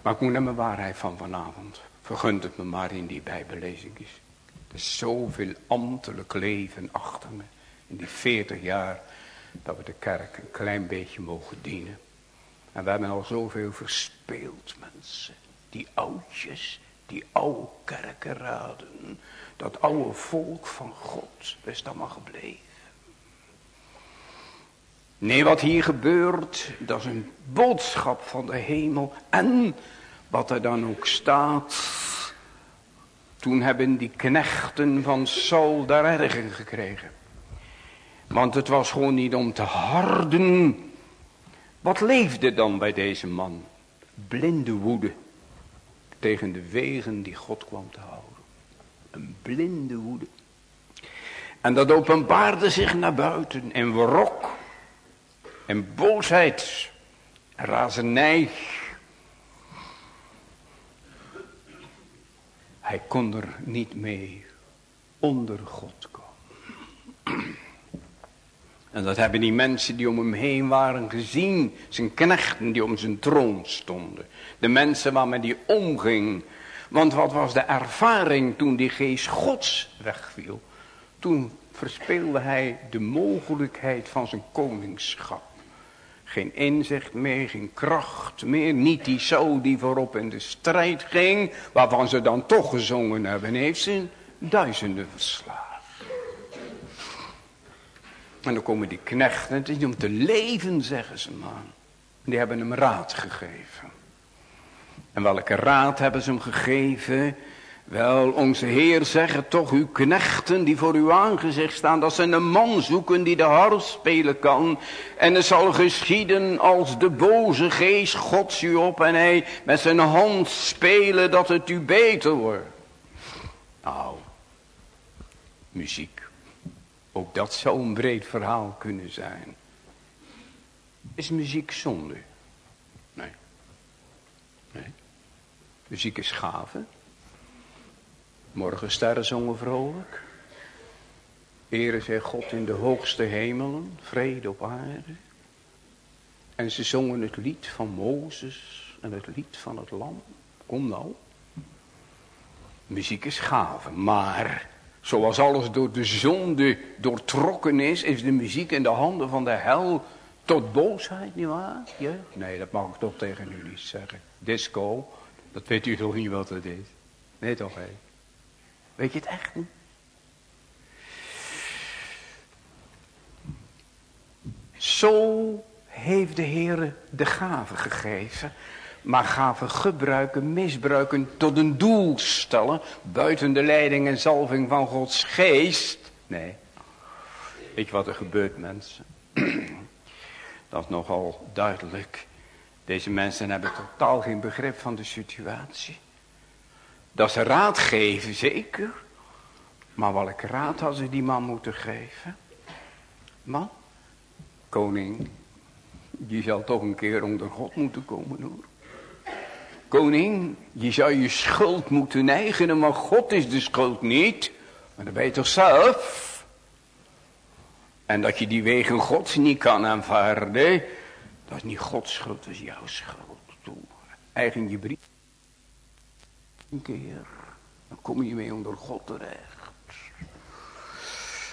Maar ik moet naar mijn waarheid van vanavond. Vergunt het me maar in die bijbellezing is. Er is zoveel ambtelijk leven achter me. In die veertig jaar dat we de kerk een klein beetje mogen dienen. En we hebben al zoveel verspeeld, mensen. Die oudjes, die oude kerkenraden. Dat oude volk van God, is allemaal gebleven. Nee, wat hier gebeurt, dat is een boodschap van de hemel. En wat er dan ook staat. Toen hebben die knechten van Saul daar erg gekregen. Want het was gewoon niet om te harden Wat leefde dan bij deze man? Blinde woede tegen de wegen die God kwam te houden. Een blinde woede. En dat openbaarde zich naar buiten in wrok en boosheid razernij. Hij kon er niet mee onder God komen. En dat hebben die mensen die om hem heen waren gezien. Zijn knechten die om zijn troon stonden. De mensen waarmee die omging. Want wat was de ervaring toen die geest gods wegviel? Toen verspeelde hij de mogelijkheid van zijn koningschap. Geen inzicht meer, geen kracht meer. Niet die zo die voorop in de strijd ging. Waarvan ze dan toch gezongen hebben. Heeft ze duizenden verslagen. En dan komen die knechten. Het is om te leven zeggen ze maar. Die hebben hem raad gegeven. En welke raad hebben ze hem gegeven? Wel, onze Heer zeggen toch uw knechten die voor uw aangezicht staan, dat ze een man zoeken die de harp spelen kan. En het zal geschieden als de boze geest gods u op en hij met zijn hand spelen dat het u beter wordt. Nou, muziek. Ook dat zou een breed verhaal kunnen zijn. Is muziek zonde? Nee. Nee. Muziek is gave. Morgensterren zongen vrolijk. Ere zij God in de hoogste hemelen, vrede op aarde. En ze zongen het lied van Mozes en het lied van het lam. Kom nou. Muziek is gave, maar zoals alles door de zonde doortrokken is, is de muziek in de handen van de hel tot boosheid, nietwaar? Ja? Nee, dat mag ik toch tegen u niet zeggen. Disco, dat weet u toch niet wat het is? Nee toch, hé? Weet je het echt niet? Zo heeft de Heer de gave gegeven. Maar gaven gebruiken, misbruiken tot een doel stellen. Buiten de leiding en zalving van Gods geest. Nee. Weet je wat er gebeurt mensen? Dat is nogal duidelijk. Deze mensen hebben totaal geen begrip van de situatie. Dat ze raad geven, zeker. Maar welke raad hadden ze die man moeten geven? Man, koning, je zal toch een keer onder God moeten komen hoor. Koning, je zou je schuld moeten eigenen, maar God is de schuld niet. Maar dan ben je toch zelf? En dat je die wegen gods niet kan aanvaarden, dat is niet Gods schuld, dat is jouw schuld. Eigen je brief een keer. Dan kom je mee onder God terecht.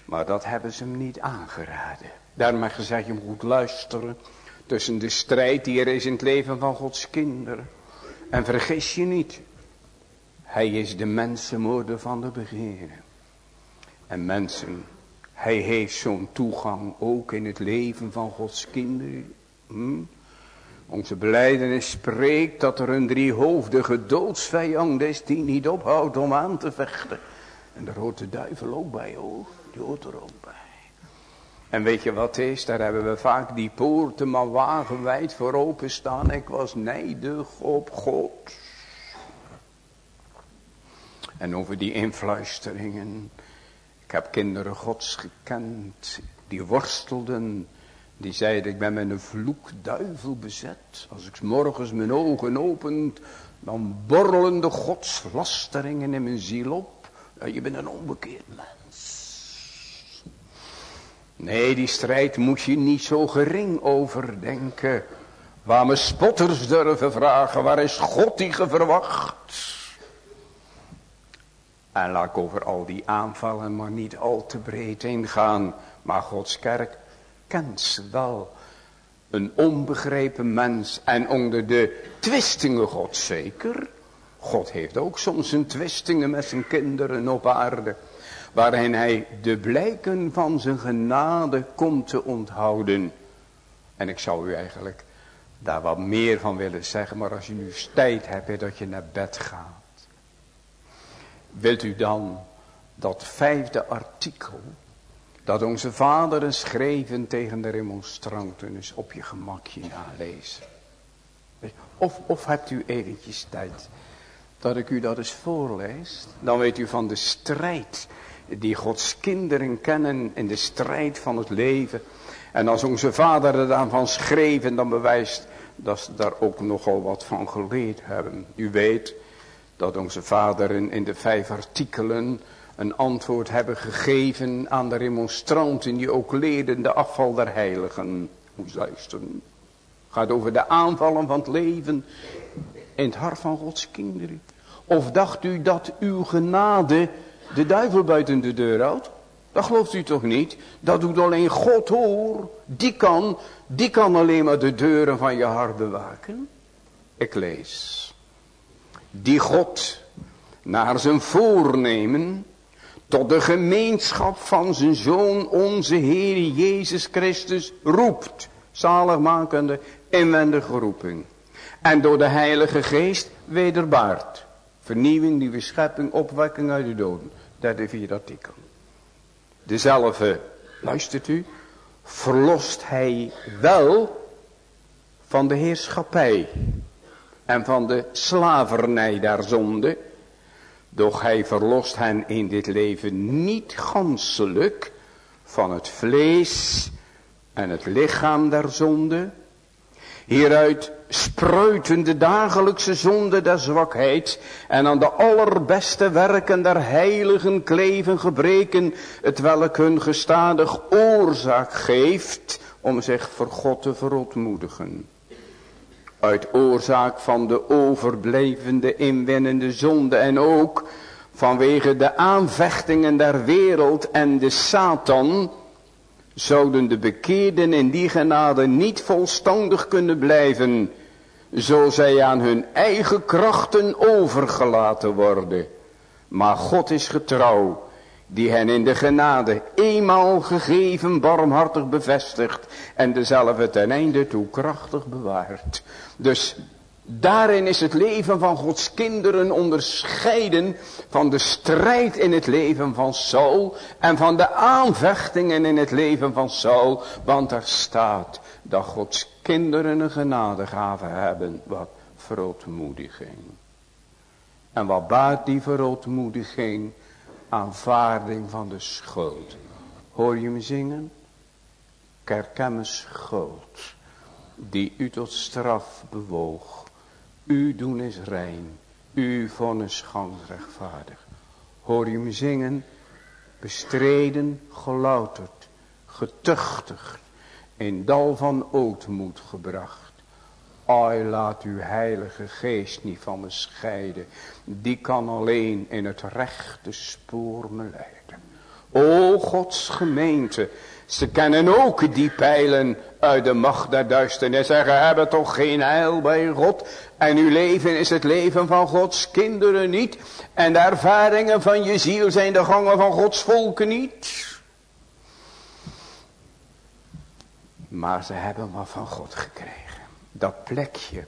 Maar dat hebben ze hem niet aangeraden. Daarom heb je gezegd, je moet luisteren. Tussen de strijd die er is in het leven van Gods kinderen. En vergis je niet. Hij is de mensenmoorder van de begeren. En mensen, hij heeft zo'n toegang ook in het leven van Gods kinderen. Hm? Onze beleidenis spreekt dat er een driehoofdige doodsvijand is die niet ophoudt om aan te vechten. En daar hoort de duivel ook bij hoor, die hoort er ook bij. En weet je wat is, daar hebben we vaak die poorten maar wagenwijd voor openstaan. Ik was nijdig op God. En over die influisteringen. Ik heb kinderen gods gekend, die worstelden die zeiden, ik ben met een vloekduivel bezet. Als ik morgens mijn ogen opent, dan borrelen de godslasteringen in mijn ziel op. Je bent een onbekeerd mens. Nee, die strijd moet je niet zo gering overdenken. Waar me spotters durven vragen, waar is God die ge verwacht? En laat ik over al die aanvallen maar niet al te breed ingaan. Maar Gods kerk kent wel. Een onbegrepen mens en onder de twistingen God zeker. God heeft ook soms zijn twistingen met zijn kinderen op aarde. Waarin hij de blijken van zijn genade komt te onthouden. En ik zou u eigenlijk daar wat meer van willen zeggen. Maar als je nu tijd hebt dat je naar bed gaat. Wilt u dan dat vijfde artikel Dat onze vaderen schreven tegen de remonstranten eens op je gemakje nalezen. Of, of hebt u eventjes tijd dat ik u dat eens voorlees. Dan weet u van de strijd die Gods kinderen kennen in de strijd van het leven. En als onze vader er dan van schreven, dan bewijst dat ze daar ook nogal wat van geleerd hebben. U weet dat onze vaderen in de vijf artikelen een antwoord hebben gegeven aan de remonstranten die ook leerden de afval der heiligen. Moet luisteren. Gaat over de aanvallen van het leven in het hart van Gods kinderen. Of dacht u dat uw genade de duivel buiten de deur houdt? Dat gelooft u toch niet? Dat doet alleen God hoor. Die kan, die kan alleen maar de deuren van je hart bewaken. Ik lees. Die God naar zijn voornemen tot de gemeenschap van zijn Zoon onze Heer Jezus Christus roept. Zaligmakende inwendige roeping. En door de Heilige Geest wederbaart. Vernieuwing, nieuwe schepping, opwekking uit de doden. Derde vierde artikel. Dezelfde, luistert u, verlost hij wel van de heerschappij en van de slavernij der zonde. Doch hij verlost hen in dit leven niet ganselijk van het vlees en het lichaam der zonde. Hieruit spruiten de dagelijkse zonde der zwakheid en aan de allerbeste werken der heiligen kleven gebreken, het welk hun gestadig oorzaak geeft om zich voor God te verontmoedigen. Uit oorzaak van de overblijvende inwinnende zonde en ook vanwege de aanvechtingen der wereld en de Satan, zouden de bekeerden in die genade niet volstandig kunnen blijven, zo zij aan hun eigen krachten overgelaten worden. Maar God is getrouw, die hen in de genade eenmaal gegeven barmhartig bevestigt en dezelfde ten einde toe krachtig bewaart. Dus daarin is het leven van Gods kinderen onderscheiden van de strijd in het leven van Saul en van de aanvechtingen in het leven van Saul. Want er staat dat Gods kinderen een genadegave hebben wat verootmoediging. En wat baart die verootmoediging? Aanvaarding van de schuld. Hoor je me zingen? Kerkemme schuld die u tot straf bewoog. U doen is rein, u vonnis gans rechtvaardig. Hoor je me zingen, bestreden, gelouterd, getuchtigd, in dal van ootmoed gebracht. Ai, laat uw heilige geest niet van me scheiden, die kan alleen in het rechte spoor me leiden. O Gods gemeente, ze kennen ook die pijlen uit de macht der duisternis. En hebben toch geen heil bij God. En uw leven is het leven van Gods kinderen niet. En de ervaringen van je ziel zijn de gangen van Gods volken niet. Maar ze hebben wat van God gekregen. Dat plekje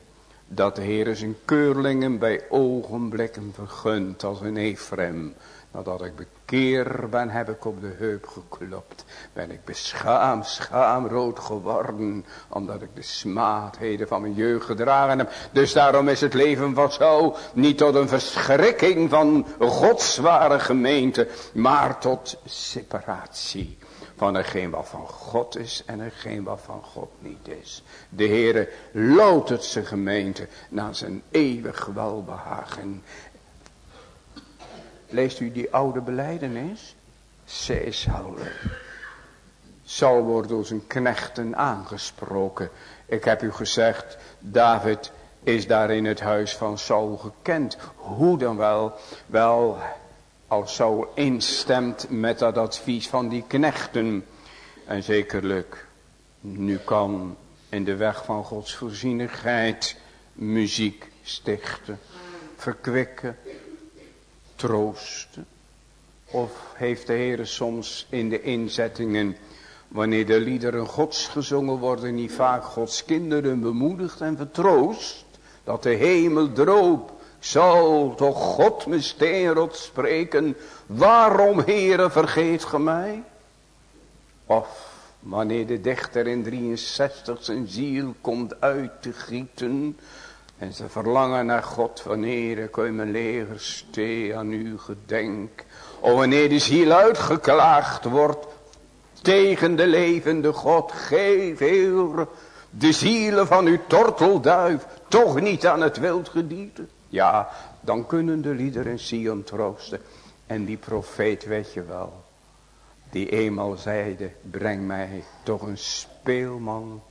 dat de Heer zijn keurlingen bij ogenblikken vergunt als een Ephraim. Nadat ik bekeer ben, heb ik op de heup geklopt. Ben ik beschaamd, schaamrood geworden. Omdat ik de smaadheden van mijn jeugd gedragen heb. Dus daarom is het leven van zo niet tot een verschrikking van godsware gemeente. Maar tot separatie van hetgeen wat van God is en hetgeen wat van God niet is. De Heere het zijn gemeente naar zijn eeuwig welbehagen. Leest u die oude beleidenis? Zij. Saul wordt door zijn knechten aangesproken. Ik heb u gezegd, David is daar in het huis van Saul gekend. Hoe dan wel? Wel, als Saul instemt met dat advies van die knechten. En zekerlijk, nu kan in de weg van Gods voorzienigheid muziek stichten, verkwikken, troosten? Of heeft de Heer soms in de inzettingen, wanneer de liederen Gods gezongen worden, niet vaak Gods kinderen bemoedigd en vertroost? Dat de hemel droop, zal toch God me steenrot spreken, waarom Heere vergeet ge mij? Of wanneer de dichter in 63 zijn ziel komt uit te gieten. En ze verlangen naar God, wanneer ik in mijn leger stee aan u gedenk. O wanneer de ziel uitgeklaagd wordt tegen de levende God. Geef Heer de zielen van uw tortelduif toch niet aan het wild gedierte. Ja, dan kunnen de liederen Sion troosten. En die profeet weet je wel. Die eenmaal zeide, breng mij toch een speelman.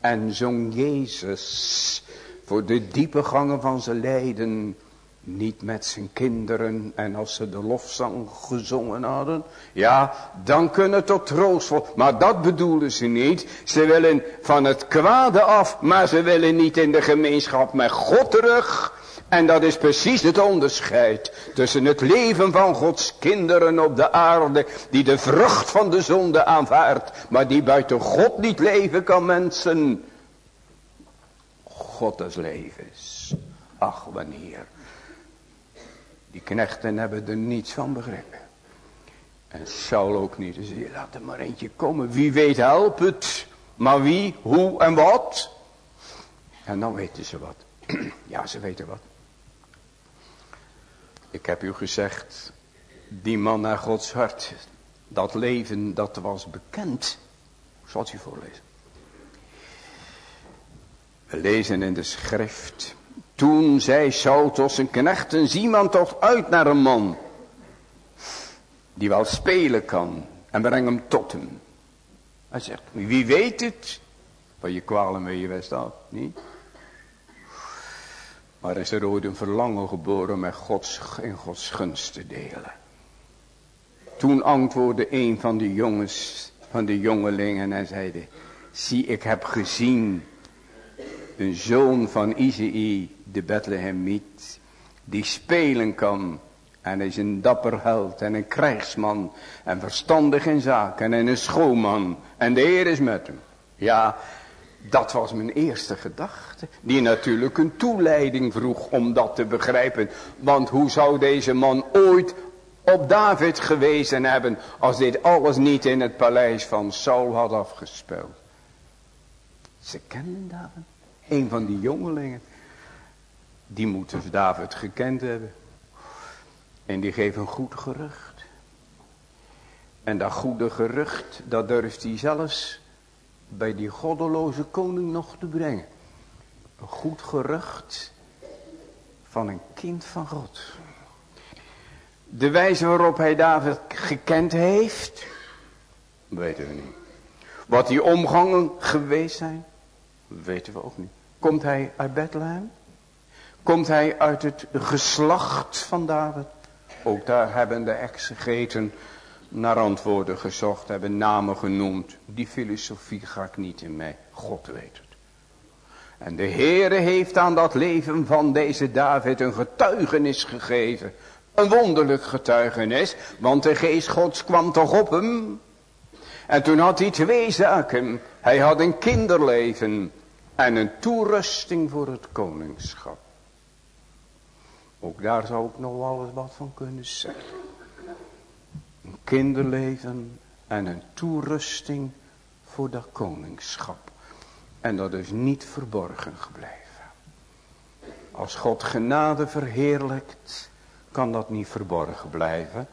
En zong Jezus voor de diepe gangen van zijn lijden. Niet met zijn kinderen en als ze de lofzang gezongen hadden. Ja, dan kunnen het tot troost worden. Maar dat bedoelden ze niet. Ze willen van het kwade af, maar ze willen niet in de gemeenschap met God terug. En dat is precies het onderscheid tussen het leven van Gods kinderen op de aarde, die de vrucht van de zonde aanvaardt, maar die buiten God niet leven kan mensen. God des levens. Ach, wanneer. Die knechten hebben er niets van begrepen. En Saul ook niet. Dus laat er maar eentje komen. Wie weet helpt het. Maar wie, hoe en wat. En dan weten ze wat. ja, ze weten wat. Ik heb u gezegd, die man naar Gods hart, dat leven dat was bekend. Zal u voorlezen. We lezen in de schrift. Toen zei Saul tot zijn knechten, zie man toch uit naar een man. Die wel spelen kan. En breng hem tot hem. Hij zegt, wie weet het? Van je kwalen met je west af, niet? Maar is er ooit een verlangen geboren met Gods, in Gods gunst te delen. Toen antwoordde een van de jongens, van de jongelingen en zeide, zie ik heb gezien een zoon van Izei, de Bethlehemiet, die spelen kan. En is een dapper held en een krijgsman en verstandig in zaken en een schoonman. En de Heer is met hem. Ja, dat was mijn eerste gedachte. Die natuurlijk een toeleiding vroeg om dat te begrijpen. Want hoe zou deze man ooit op David gewezen hebben. Als dit alles niet in het paleis van Saul had afgespeeld. Ze kenden David. Een van die jongelingen. Die moeten David gekend hebben. En die geeft een goed gerucht. En dat goede gerucht, dat durft hij zelfs bij die goddeloze koning nog te brengen. Een goed gerucht van een kind van God. De wijze waarop hij David gekend heeft, weten we niet. Wat die omgangen geweest zijn, weten we ook niet. Komt hij uit Bethlehem? Komt hij uit het geslacht van David? Ook daar hebben de exegeten naar antwoorden gezocht, hebben namen genoemd. Die filosofie ga ik niet in mee. God weet het. En de Heere heeft aan dat leven van deze David een getuigenis gegeven. Een wonderlijk getuigenis, want de geest gods kwam toch op hem. En toen had hij twee zaken. Hij had een kinderleven en een toerusting voor het koningschap. Ook daar zou ik nog wel eens wat van kunnen zeggen kinderleven en een toerusting voor dat koningschap. En dat is niet verborgen gebleven. Als God genade verheerlijkt, kan dat niet verborgen blijven.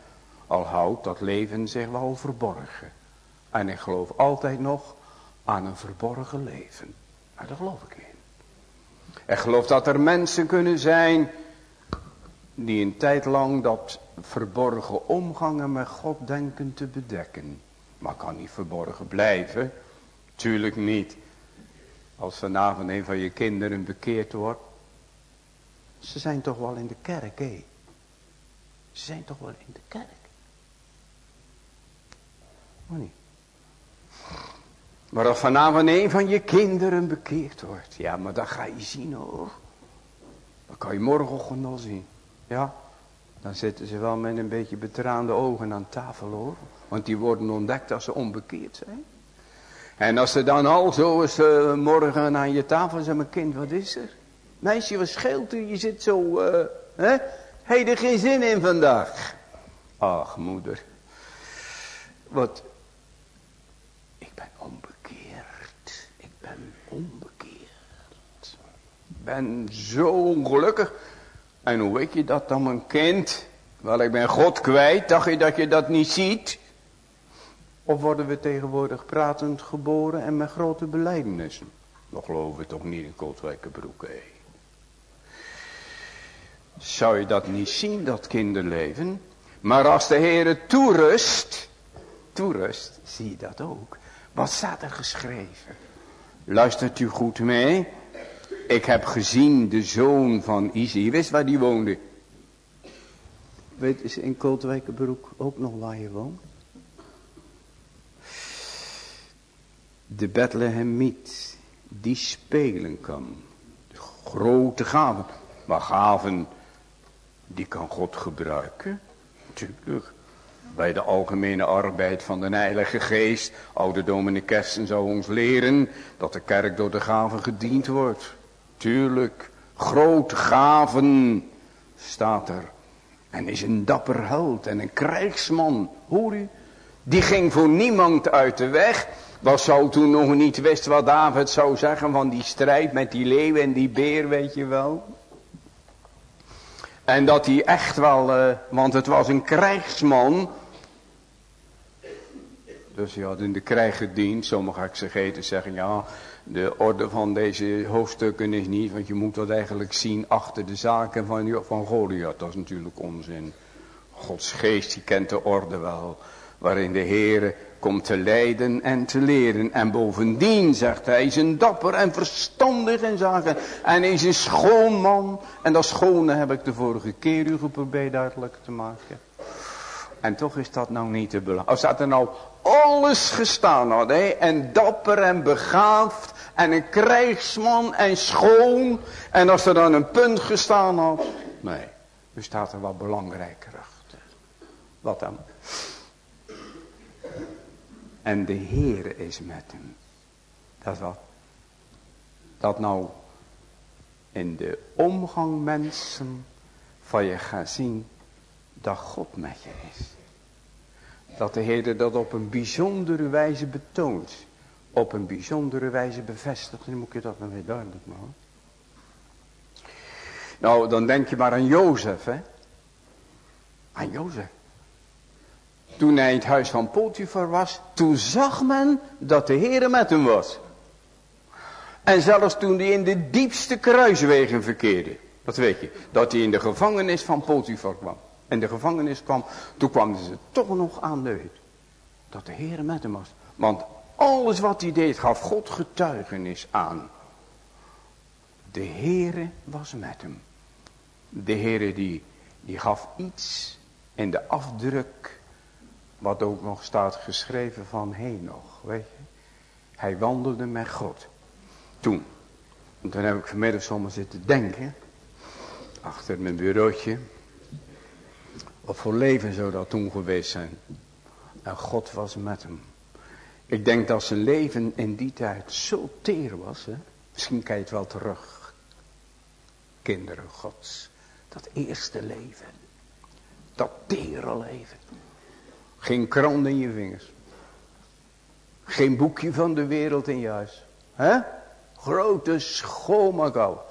Al houdt dat leven zich wel verborgen. En ik geloof altijd nog aan een verborgen leven. Maar daar geloof ik in. Ik geloof dat er mensen kunnen zijn die een tijd lang dat verborgen omgangen met God denken te bedekken. Maar kan niet verborgen blijven. Tuurlijk niet. Als vanavond een van je kinderen bekeerd wordt. Ze zijn toch wel in de kerk, hé. Ze zijn toch wel in de kerk. Maar niet. Maar als vanavond een van je kinderen bekeerd wordt. Ja, maar dat ga je zien hoor. Dat kan je morgenochtend al zien. Ja, dan zitten ze wel met een beetje betraande ogen aan tafel hoor. Want die worden ontdekt als ze onbekeerd zijn. En als ze dan al zo eens uh, morgen aan je tafel zeggen, mijn kind, wat is er? Meisje, wat scheelt u? Je zit zo, uh, hè? Heb er geen zin in vandaag? Ach, moeder. Wat, ben onbekeerd. Ik ben onbekeerd. Ik ben zo ongelukkig. En hoe weet je dat dan mijn kind? Wel ik ben God kwijt. Dacht je dat je dat niet ziet? Of worden we tegenwoordig pratend geboren en met grote beleidenissen? Dat geloven we toch niet in Kootwijkenbroek, hé. Zou je dat niet zien, dat kinderleven? Maar als de Heer toerust, toerust, zie je dat ook. Wat staat er geschreven? Luistert u goed mee? Ik heb gezien de zoon van Isi. Je wist waar die woonde. Weet is in Kootwijkenbroek ook nog waar je woont? De Bethlehemiet die spelen kan. Grote gaven. Maar gaven die kan God gebruiken. Natuurlijk. Bij de algemene arbeid van de Heilige Geest. Oude dominee Kersten zou ons leren dat de kerk door de gaven gediend wordt. Tuurlijk. Grote gaven staat er. En is een dapper held en een krijgsman. Hoor u? Die ging voor niemand uit de weg. Was zo toen nog niet wist wat David zou zeggen van die strijd met die leeuw en die beer, weet je wel. En dat hij echt wel, uh, want het was een krijgsman. Dus hij had in de krijg gediend. Sommige exegeten zeggen ja, de orde van deze hoofdstukken is niet, want je moet dat eigenlijk zien achter de zaken van, van Goliath. Dat is natuurlijk onzin. Gods geest, die kent de orde wel. Waarin de Heere komt te leiden en te leren. En bovendien, zegt hij, is een dapper en verstandig in zaken. En is een schoon man. En dat schone heb ik de vorige keer u geprobeerd duidelijk te maken. En toch is dat nou niet te belangrijk. Als dat er nou alles gestaan had. Hè? En dapper en begaafd. En een krijgsman en schoon. En als er dan een punt gestaan had. Nee, er staat er wat belangrijker achter. Wat dan? En de Heer is met hem. Dat wat? Dat nou in de omgang mensen van je gaat zien dat God met je is. Dat de Heer dat op een bijzondere wijze betoont. Op een bijzondere wijze bevestigt. Dan moet je dat nou weer duidelijk maken. Nou, dan denk je maar aan Jozef, hè. Aan Jozef. Toen hij in het huis van Potifar was, toen zag men dat de Heer met hem was. En zelfs toen hij in de diepste kruiswegen verkeerde. Dat weet je. Dat hij in de gevangenis van Potifar kwam. En de gevangenis kwam. Toen kwamen ze toch nog aan de. Dat de Heer met hem was. Want alles wat hij deed gaf God getuigenis aan. De Heere was met hem. De Heere die, die gaf iets in de afdruk wat ook nog staat geschreven van Henoch, weet je. Hij wandelde met God. Toen. En toen heb ik vanmiddag zomaar zitten denken. Achter mijn bureautje. Voor leven zou dat toen geweest zijn. En God was met hem. Ik denk dat zijn leven in die tijd zo teer was. Hè? Misschien kan je het wel terug. Kinderen gods. Dat eerste leven. Dat tere leven. Geen krant in je vingers. Geen boekje van de wereld in je huis. hè? Grote schoonmakouw.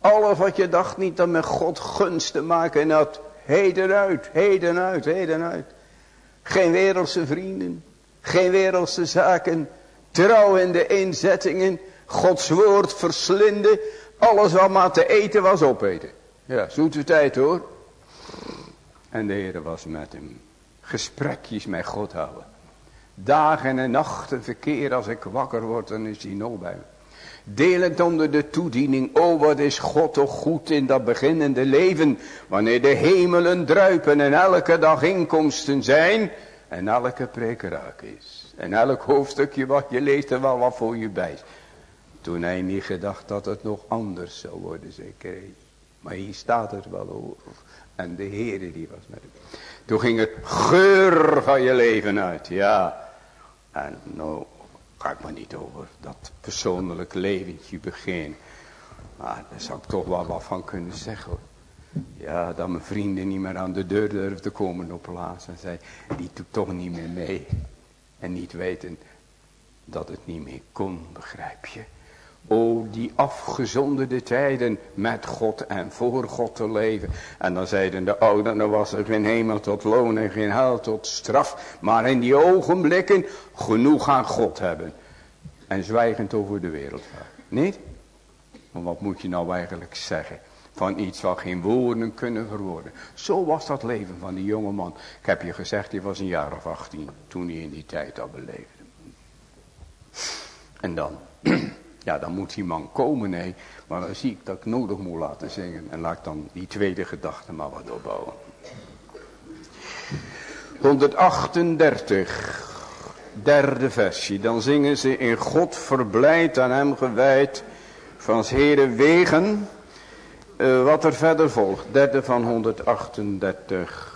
Alles wat je dacht niet dan met God gunst te maken en dat heden uit, heden uit, heden uit. Geen wereldse vrienden, geen wereldse zaken, trouw in de inzettingen, Gods woord verslinden, alles wat maar te eten was opeten. Ja, zoete tijd hoor. En de Heer was met hem gesprekjes met God houden. Dagen en nachten verkeer als ik wakker word, dan is hij nog bij me. Delend onder de toediening, oh wat is God toch goed in dat beginnende leven. Wanneer de hemelen druipen en elke dag inkomsten zijn. En elke preek raak is. En elk hoofdstukje wat je leest er wel wat voor je bij. Toen hij niet gedacht dat het nog anders zou worden, zeker. Maar hier staat het wel over. En de Heere die was met hem. Toen ging het geur van je leven uit. Ja. En nou ik maar niet over dat persoonlijk leventje beginnen. Maar daar zou ik toch wel wat van kunnen zeggen. Ja, dat mijn vrienden niet meer aan de deur durfden komen op plaats. En zei, die doet toch niet meer mee. En niet weten dat het niet meer kon, begrijp je. O, die afgezonderde tijden met God en voor God te leven. En dan zeiden de ouderen, dan was er geen hemel tot loon en geen hel tot straf. Maar in die ogenblikken genoeg aan God hebben. En zwijgend over de wereld. Niet? Maar wat moet je nou eigenlijk zeggen? Van iets wat geen woorden kunnen verwoorden. Zo was dat leven van die jonge man. Ik heb je gezegd, hij was een jaar of 18 toen hij in die tijd al beleefde. En dan, ja dan moet die man komen, nee. Maar dan zie ik dat ik nodig moet laten zingen. En laat ik dan die tweede gedachte maar wat opbouwen. 138, derde versie. Dan zingen ze in God verblijd aan hem gewijd van Heren wegen uh, wat er verder volgt, derde van 138.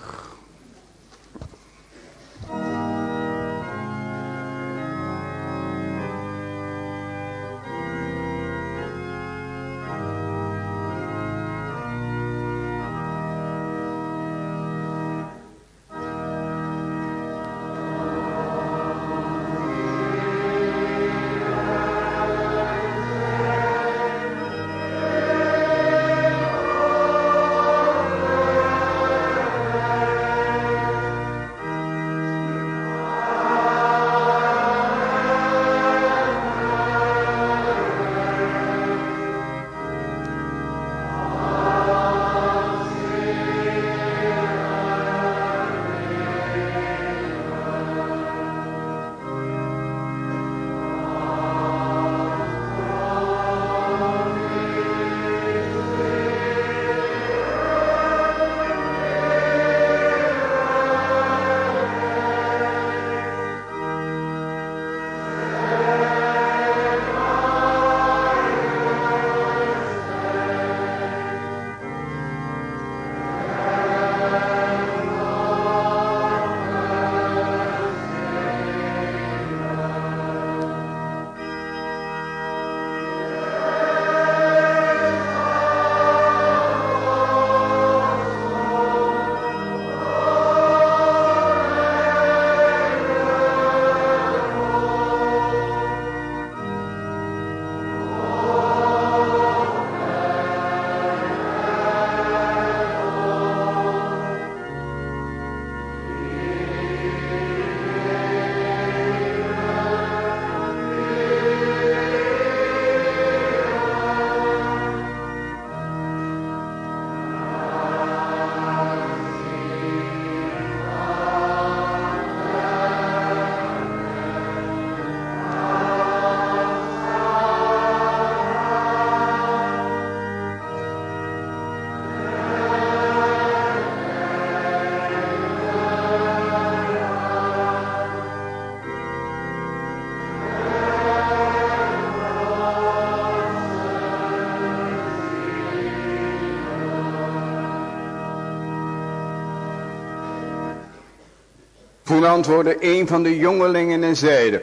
Antwoordde een van de jongelingen en zeide.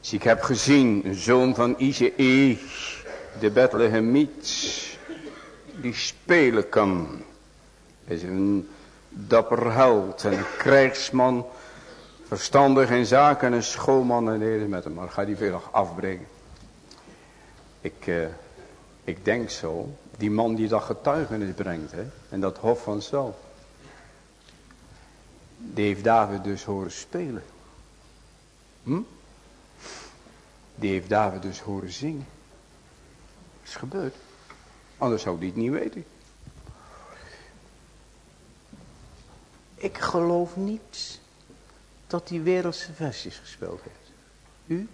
Zie, ik heb gezien een zoon van Izee, de Bethlehemiet, die spelen kan. Hij is een dapper held en een krijgsman, verstandig in zaken, een schoolman en de met hem. Maar ga die veel afbrengen. Ik, uh, ik denk zo, die man die dat getuigenis brengt, hè, en dat hof van zelf. Die heeft David dus horen spelen. Hm? Die heeft David dus horen zingen. Dat is gebeurd. Anders zou hij het niet weten. Ik geloof niet dat hij wereldse versies gespeeld heeft. U?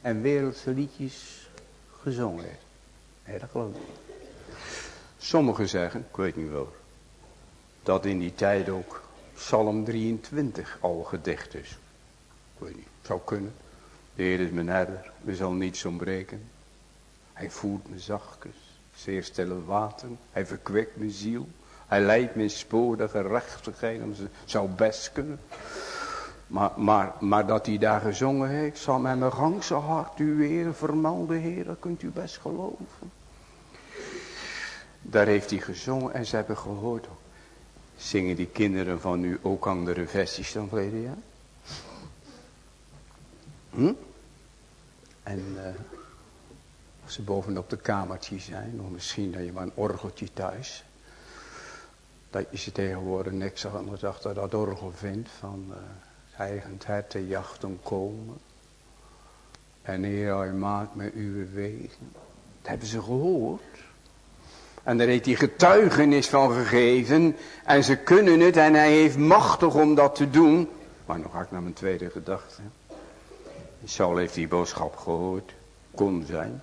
En wereldse liedjes gezongen heeft. Nee, dat geloof ik niet. Sommigen zeggen, ik weet niet wel dat in die tijd ook Psalm 23 al gedicht is. Ik weet niet, zou kunnen. De Heer is mijn herder, we zal niets ontbreken. Hij voert me zachtjes, zeer stille water. Hij verkwikt mijn ziel. Hij leidt mijn spoor de gerechtigheid, zou best kunnen. Maar, maar, maar dat hij daar gezongen heeft, zal met mijn gangse hart u weer vermelden, Heer, dat kunt u best geloven. Daar heeft hij gezongen en ze hebben gehoord Zingen die kinderen van u ook andere versies dan verleden jaar? Hm? En uh, als ze bovenop de kamertje zijn, of misschien dat je maar een orgeltje thuis. Dat je ze tegenwoordig niks anders achter dat orgel vindt van uh, eigen herten jachten komen. En Heer, hij maakt met uw wegen. Dat hebben ze gehoord. En daar heeft hij getuigenis van gegeven. En ze kunnen het en hij heeft machtig om dat te doen. Maar nog ga ik naar mijn tweede gedachte. Saul heeft die boodschap gehoord. Kon zijn.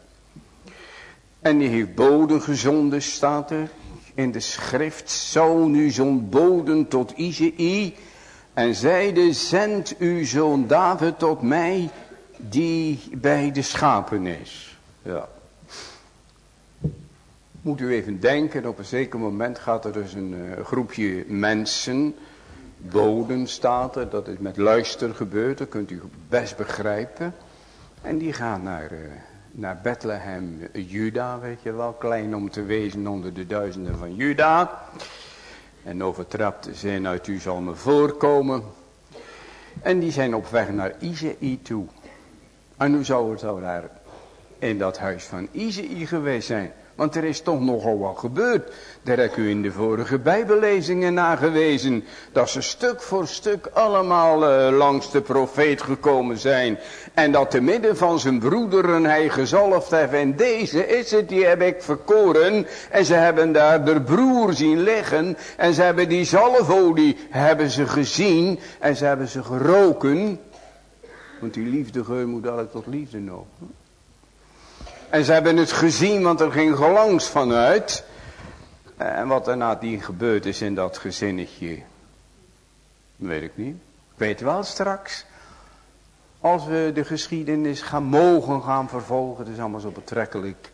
En die heeft boden gezonden, staat er in de schrift. Saul nu zond boden tot Izei. En zeide, zend uw zoon David tot mij, die bij de schapen is. Ja. Moet u even denken, op een zeker moment gaat er dus een uh, groepje mensen, boden staat dat is met luister gebeurd, dat kunt u best begrijpen. En die gaan naar, uh, naar Bethlehem, Juda, weet je wel, klein om te wezen onder de duizenden van Juda. En overtrapte zijn uit u zal me voorkomen. En die zijn op weg naar Izei toe. En hoe zou het nou daar in dat huis van Izei geweest zijn? Want er is toch nogal wat gebeurd. Daar heb ik u in de vorige bijbellezingen nagewezen. Dat ze stuk voor stuk allemaal uh, langs de profeet gekomen zijn. En dat te midden van zijn broederen hij gezalfd heeft. En deze is het, die heb ik verkoren. En ze hebben daar de broer zien liggen. En ze hebben die zalfolie hebben ze gezien. En ze hebben ze geroken. Want die liefdegeur moet altijd tot liefde lopen. En ze hebben het gezien, want er ging gelangs vanuit. En wat er nadien gebeurd is in dat gezinnetje, weet ik niet. Ik weet wel straks, als we de geschiedenis gaan mogen gaan vervolgen, het is allemaal zo betrekkelijk.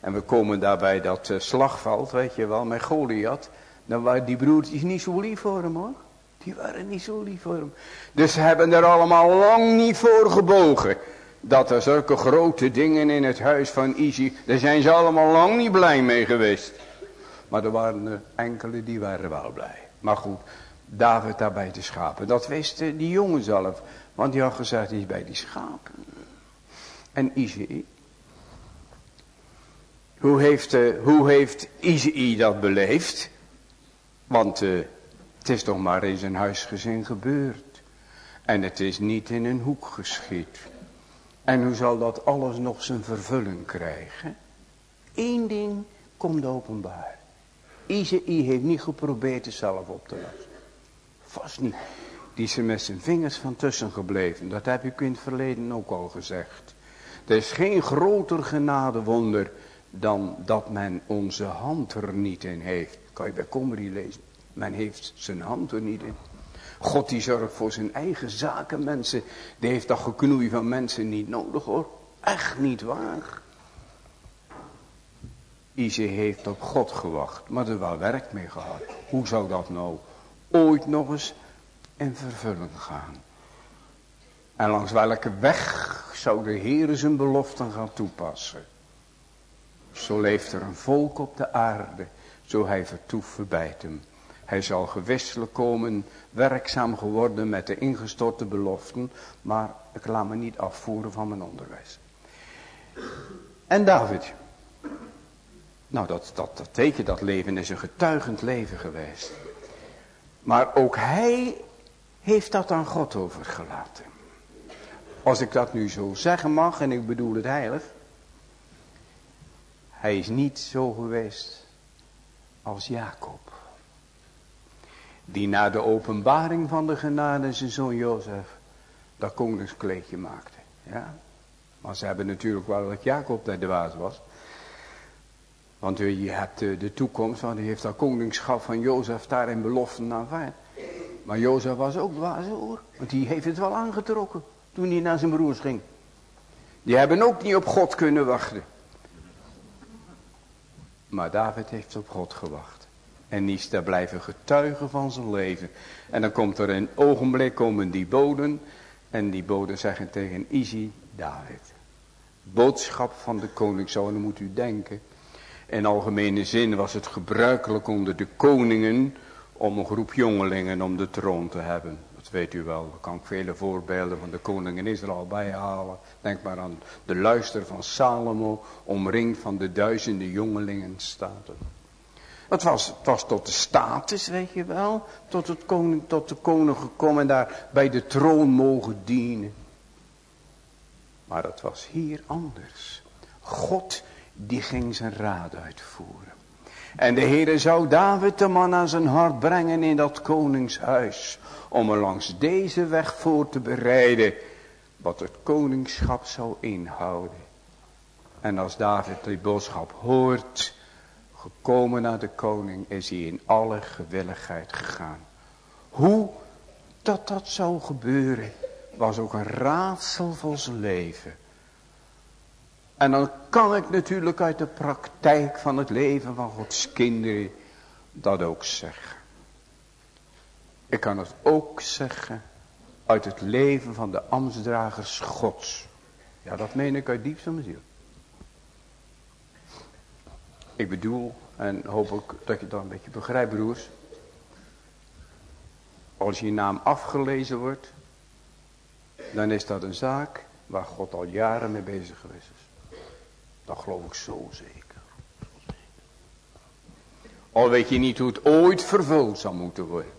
En we komen daarbij dat uh, slagveld, weet je wel, met Goliath. Dan waren die broertjes niet zo lief voor hem hoor. Die waren niet zo lief voor hem. Dus ze hebben er allemaal lang niet voor gebogen dat er zulke grote dingen in het huis van Isi, daar zijn ze allemaal lang niet blij mee geweest. Maar er waren er enkele die waren wel blij. Maar goed, David daarbij de schapen. Dat wist die jongen zelf. Want die had gezegd, hij is bij die schapen. En Izei? Hoe heeft, uh, hoe heeft Izei dat beleefd? Want uh, het is toch maar in zijn huisgezin gebeurd. En het is niet in een hoek geschied. En hoe zal dat alles nog zijn vervulling krijgen? Eén ding komt openbaar. Izei heeft niet geprobeerd het zelf op te lossen. Vast niet. Die is er met zijn vingers van tussen gebleven. Dat heb ik in het verleden ook al gezegd. Er is geen groter genadewonder dan dat men onze hand er niet in heeft. Kan je bij Comrie lezen. Men heeft zijn hand er niet in. God die zorgt voor zijn eigen zaken mensen. Die heeft dat geknoei van mensen niet nodig hoor. Echt niet waar. Ize heeft op God gewacht. Maar er wel werk mee gehad. Hoe zou dat nou ooit nog eens in vervulling gaan? En langs welke weg zou de Heer zijn beloften gaan toepassen? Zo leeft er een volk op de aarde. Zo hij vertoeft verbijt hem. Hij zal gewisselijk komen, werkzaam geworden met de ingestorte beloften. Maar ik laat me niet afvoeren van mijn onderwijs. En David. Nou, dat, dat, dat teken, dat leven is een getuigend leven geweest. Maar ook hij heeft dat aan God overgelaten. Als ik dat nu zo zeggen mag, en ik bedoel het heilig. Hij is niet zo geweest als Jacob die na de openbaring van de genade zijn zoon Jozef dat koningskleedje maakte. Ja? Maar ze hebben natuurlijk wel dat Jacob daar de was. Want je hebt de, toekomst, want hij heeft dat koningschap van Jozef daar in beloften aanvaard. Maar Jozef was ook dwaas hoor, want die heeft het wel aangetrokken toen hij naar zijn broers ging. Die hebben ook niet op God kunnen wachten. Maar David heeft op God gewacht. En niet daar blijven getuigen van zijn leven. En dan komt er een ogenblik, komen die boden. En die boden zeggen tegen Isi David. Boodschap van de koningszoon, moet u denken. In algemene zin was het gebruikelijk onder de koningen om een groep jongelingen om de troon te hebben. Dat weet u wel, daar kan ik vele voorbeelden van de koningen Israël bijhalen. Denk maar aan de luister van Salomo, omringd van de duizenden jongelingen staat er. Het was, was tot de status, weet je wel, tot, het koning, tot de koning gekomen en daar bij de troon mogen dienen. Maar het was hier anders. God die ging zijn raad uitvoeren. En de Heere zou David de man aan zijn hart brengen in dat koningshuis. Om er langs deze weg voor te bereiden wat het koningschap zou inhouden. En als David die boodschap hoort, gekomen naar de koning, is hij in alle gewilligheid gegaan. Hoe dat dat zou gebeuren, was ook een raadsel voor zijn leven. En dan kan ik natuurlijk uit de praktijk van het leven van Gods kinderen dat ook zeggen. Ik kan het ook zeggen uit het leven van de ambtsdragers Gods. Ja, dat meen ik uit diepste ziel. Ik bedoel, en hoop ook dat je dat een beetje begrijpt broers. Als je naam afgelezen wordt, dan is dat een zaak waar God al jaren mee bezig geweest is. Dat geloof ik zo zeker. Al weet je niet hoe het ooit vervuld zou moeten worden.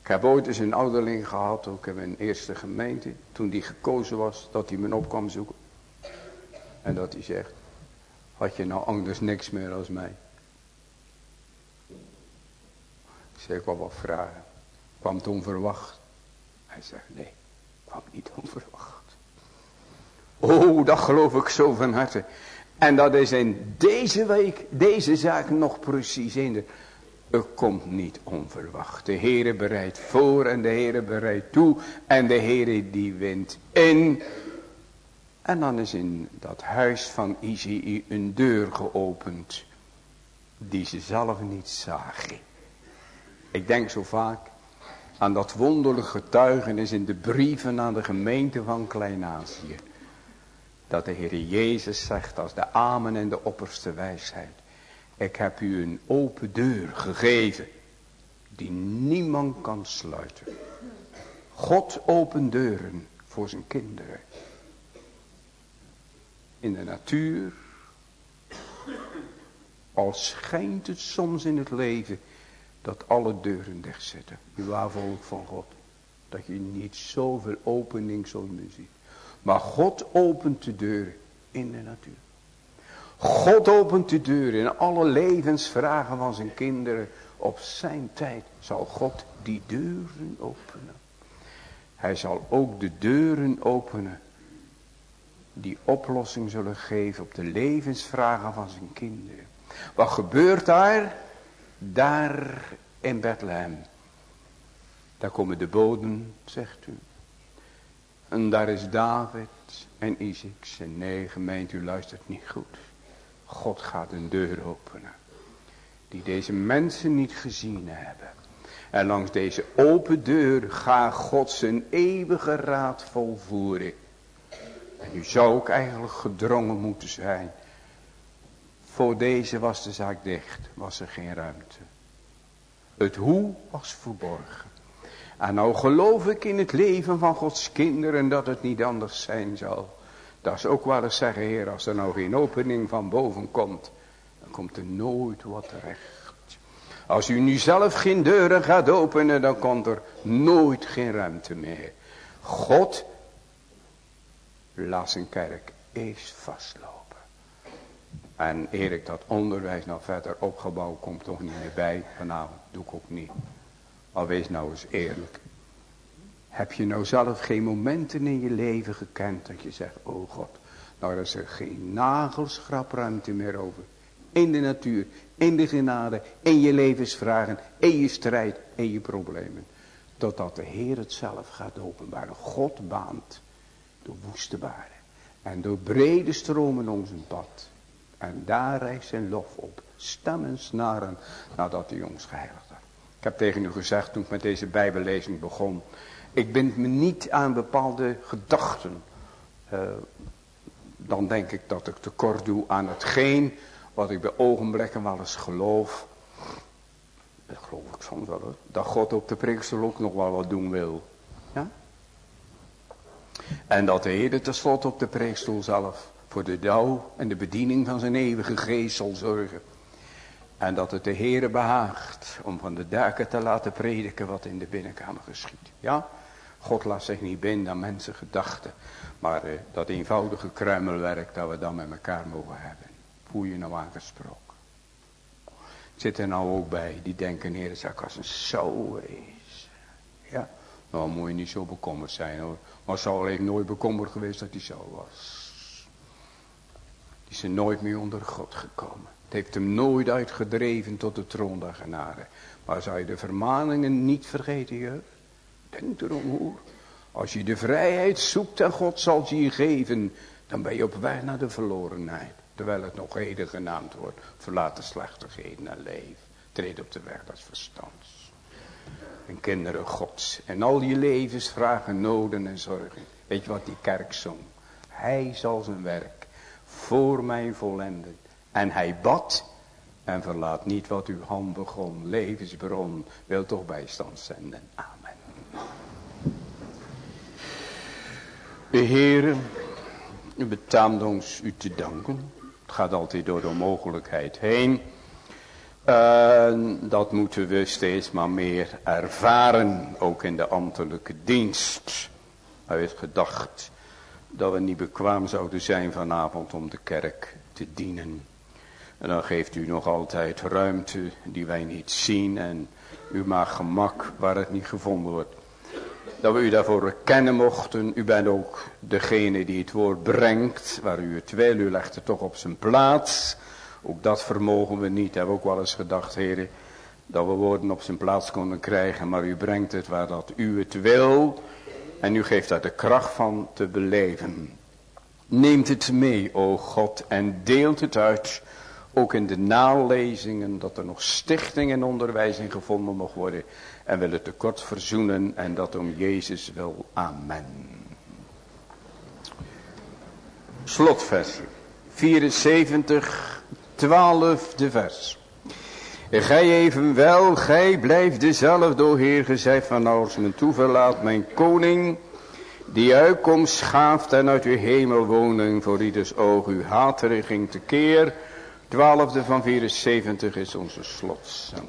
Ik heb ooit eens een ouderling gehad, ook in mijn eerste gemeente, toen die gekozen was, dat hij me op kwam zoeken. En dat hij zegt, had je nou anders niks meer als mij? Ik zeg, ik wil wat vragen. Kwam het onverwacht? Hij zegt, nee, kwam niet onverwacht. Oh, dat geloof ik zo van harte. En dat is in deze week, deze zaak nog precies in. Het komt niet onverwacht. De Heere bereidt voor en de Heere bereidt toe. En de Heere die wint in. En dan is in dat huis van Izii een deur geopend. Die ze zelf niet zagen. Ik denk zo vaak aan dat wonderlijke getuigenis in de brieven aan de gemeente van Klein-Azië. Dat de Heer Jezus zegt als de amen en de opperste wijsheid. Ik heb u een open deur gegeven die niemand kan sluiten. God opent deuren voor zijn kinderen. In de natuur. Al schijnt het soms in het leven dat alle deuren dicht zitten. Volk van God. Dat je niet zoveel opening zo meer ziet. Maar God opent de deuren in de natuur. God opent de deuren in alle levensvragen van zijn kinderen. Op zijn tijd zal God die deuren openen. Hij zal ook de deuren openen. Die oplossing zullen geven op de levensvragen van zijn kinderen. Wat gebeurt daar? Daar in Bethlehem. Daar komen de boden, zegt u. En daar is David en Isaac. En nee, gemeente, u luistert niet goed. God gaat een deur openen. Die deze mensen niet gezien hebben. En langs deze open deur gaat God zijn eeuwige raad volvoeren. En u zou ook eigenlijk gedrongen moeten zijn. Voor deze was de zaak dicht, was er geen ruimte. Het hoe was verborgen. En nou geloof ik in het leven van Gods kinderen dat het niet anders zijn zal. Dat is ook wel eens zeggen, Heer, als er nou geen opening van boven komt, dan komt er nooit wat terecht. Als u nu zelf geen deuren gaat openen, dan komt er nooit geen ruimte meer. God laat zijn kerk eerst vastlopen. En eer ik dat onderwijs nou verder opgebouwd komt toch niet meer bij. Vanavond doe ik ook niet. Al wees nou eens eerlijk. Heb je nou zelf geen momenten in je leven gekend dat je zegt, oh God, nou is er geen nagelschrapruimte meer over. In de natuur, in de genade, in je levensvragen, in je strijd, in je problemen. Totdat de Heer het zelf gaat openbaren. God baant door woeste baren en door brede stromen om zijn pad. En daar rijst zijn lof op. Stemmen snaren nadat hij ons geheiligd had. Ik heb tegen u gezegd toen ik met deze bijbellezing begon. Ik bind me niet aan bepaalde gedachten. Uh, dan denk ik dat ik tekort doe aan hetgeen wat ik bij ogenblikken wel eens geloof. Dat geloof ik soms wel hoor. Dat God op de preekstoel ook nog wel wat doen wil. En dat de Heer tenslotte op de preekstoel zelf voor de dauw en de bediening van zijn eeuwige geest zal zorgen. En dat het de Heere behaagt om van de daken te laten prediken wat in de binnenkamer geschiet. Ja, God laat zich niet binden aan mensen gedachten. Maar eh, dat eenvoudige kruimelwerk dat we dan met elkaar mogen hebben. Hoe je nou aangesproken. Zit er nou ook bij die denken, heer, dat als een zo is. Ja, nou moet je niet zo bekommerd zijn hoor. Maar zal ik nooit bekommerd geweest dat hij zo was. Die is nooit meer onder God gekomen. Het heeft hem nooit uitgedreven tot de troon der genade. Maar zou je de vermaningen niet vergeten, jeugd? Denk erom hoe. Als je de vrijheid zoekt en God zal je je geven, dan ben je op weg naar de verlorenheid. Terwijl het nog heden genaamd wordt. Verlaat de slechtigheden en leef. Treed op de weg des verstands. En kinderen gods. En al je levensvragen, noden en zorgen. Weet je wat die kerk zong? Hij zal zijn werk voor mij volenden. En hij bad en verlaat niet wat uw hand begon. Levensbron wil toch bijstand zenden. Amen. De Heere, u betaamt ons u te danken. Het gaat altijd door de onmogelijkheid heen. En dat moeten we steeds maar meer ervaren, ook in de ambtelijke dienst. Hij heeft gedacht dat we niet bekwaam zouden zijn vanavond om de kerk te dienen. En dan geeft u nog altijd ruimte die wij niet zien en u maakt gemak waar het niet gevonden wordt. Dat we u daarvoor erkennen mochten. U bent ook degene die het woord brengt, waar u het wil. U legt het toch op zijn plaats. Ook dat vermogen we niet. Hebben ook wel eens gedacht, heren, dat we woorden op zijn plaats konden krijgen. Maar u brengt het waar dat u het wil. En u geeft daar de kracht van te beleven. Neemt het mee, o God, en deelt het uit. Ook in de nalezingen, dat er nog stichting en onderwijzing gevonden mag worden. En wil het tekort verzoenen en dat om Jezus wil. Amen. Slotvers. 74, 12 de vers. Gij evenwel, gij blijft dezelfde, o Heer, gezegd van als men toeverlaat, mijn koning, die uitkomst schaaft en uit uw hemel wonen, voor ieders oog uw haatreging te keer. Twaalfde van 74 is onze slotzang.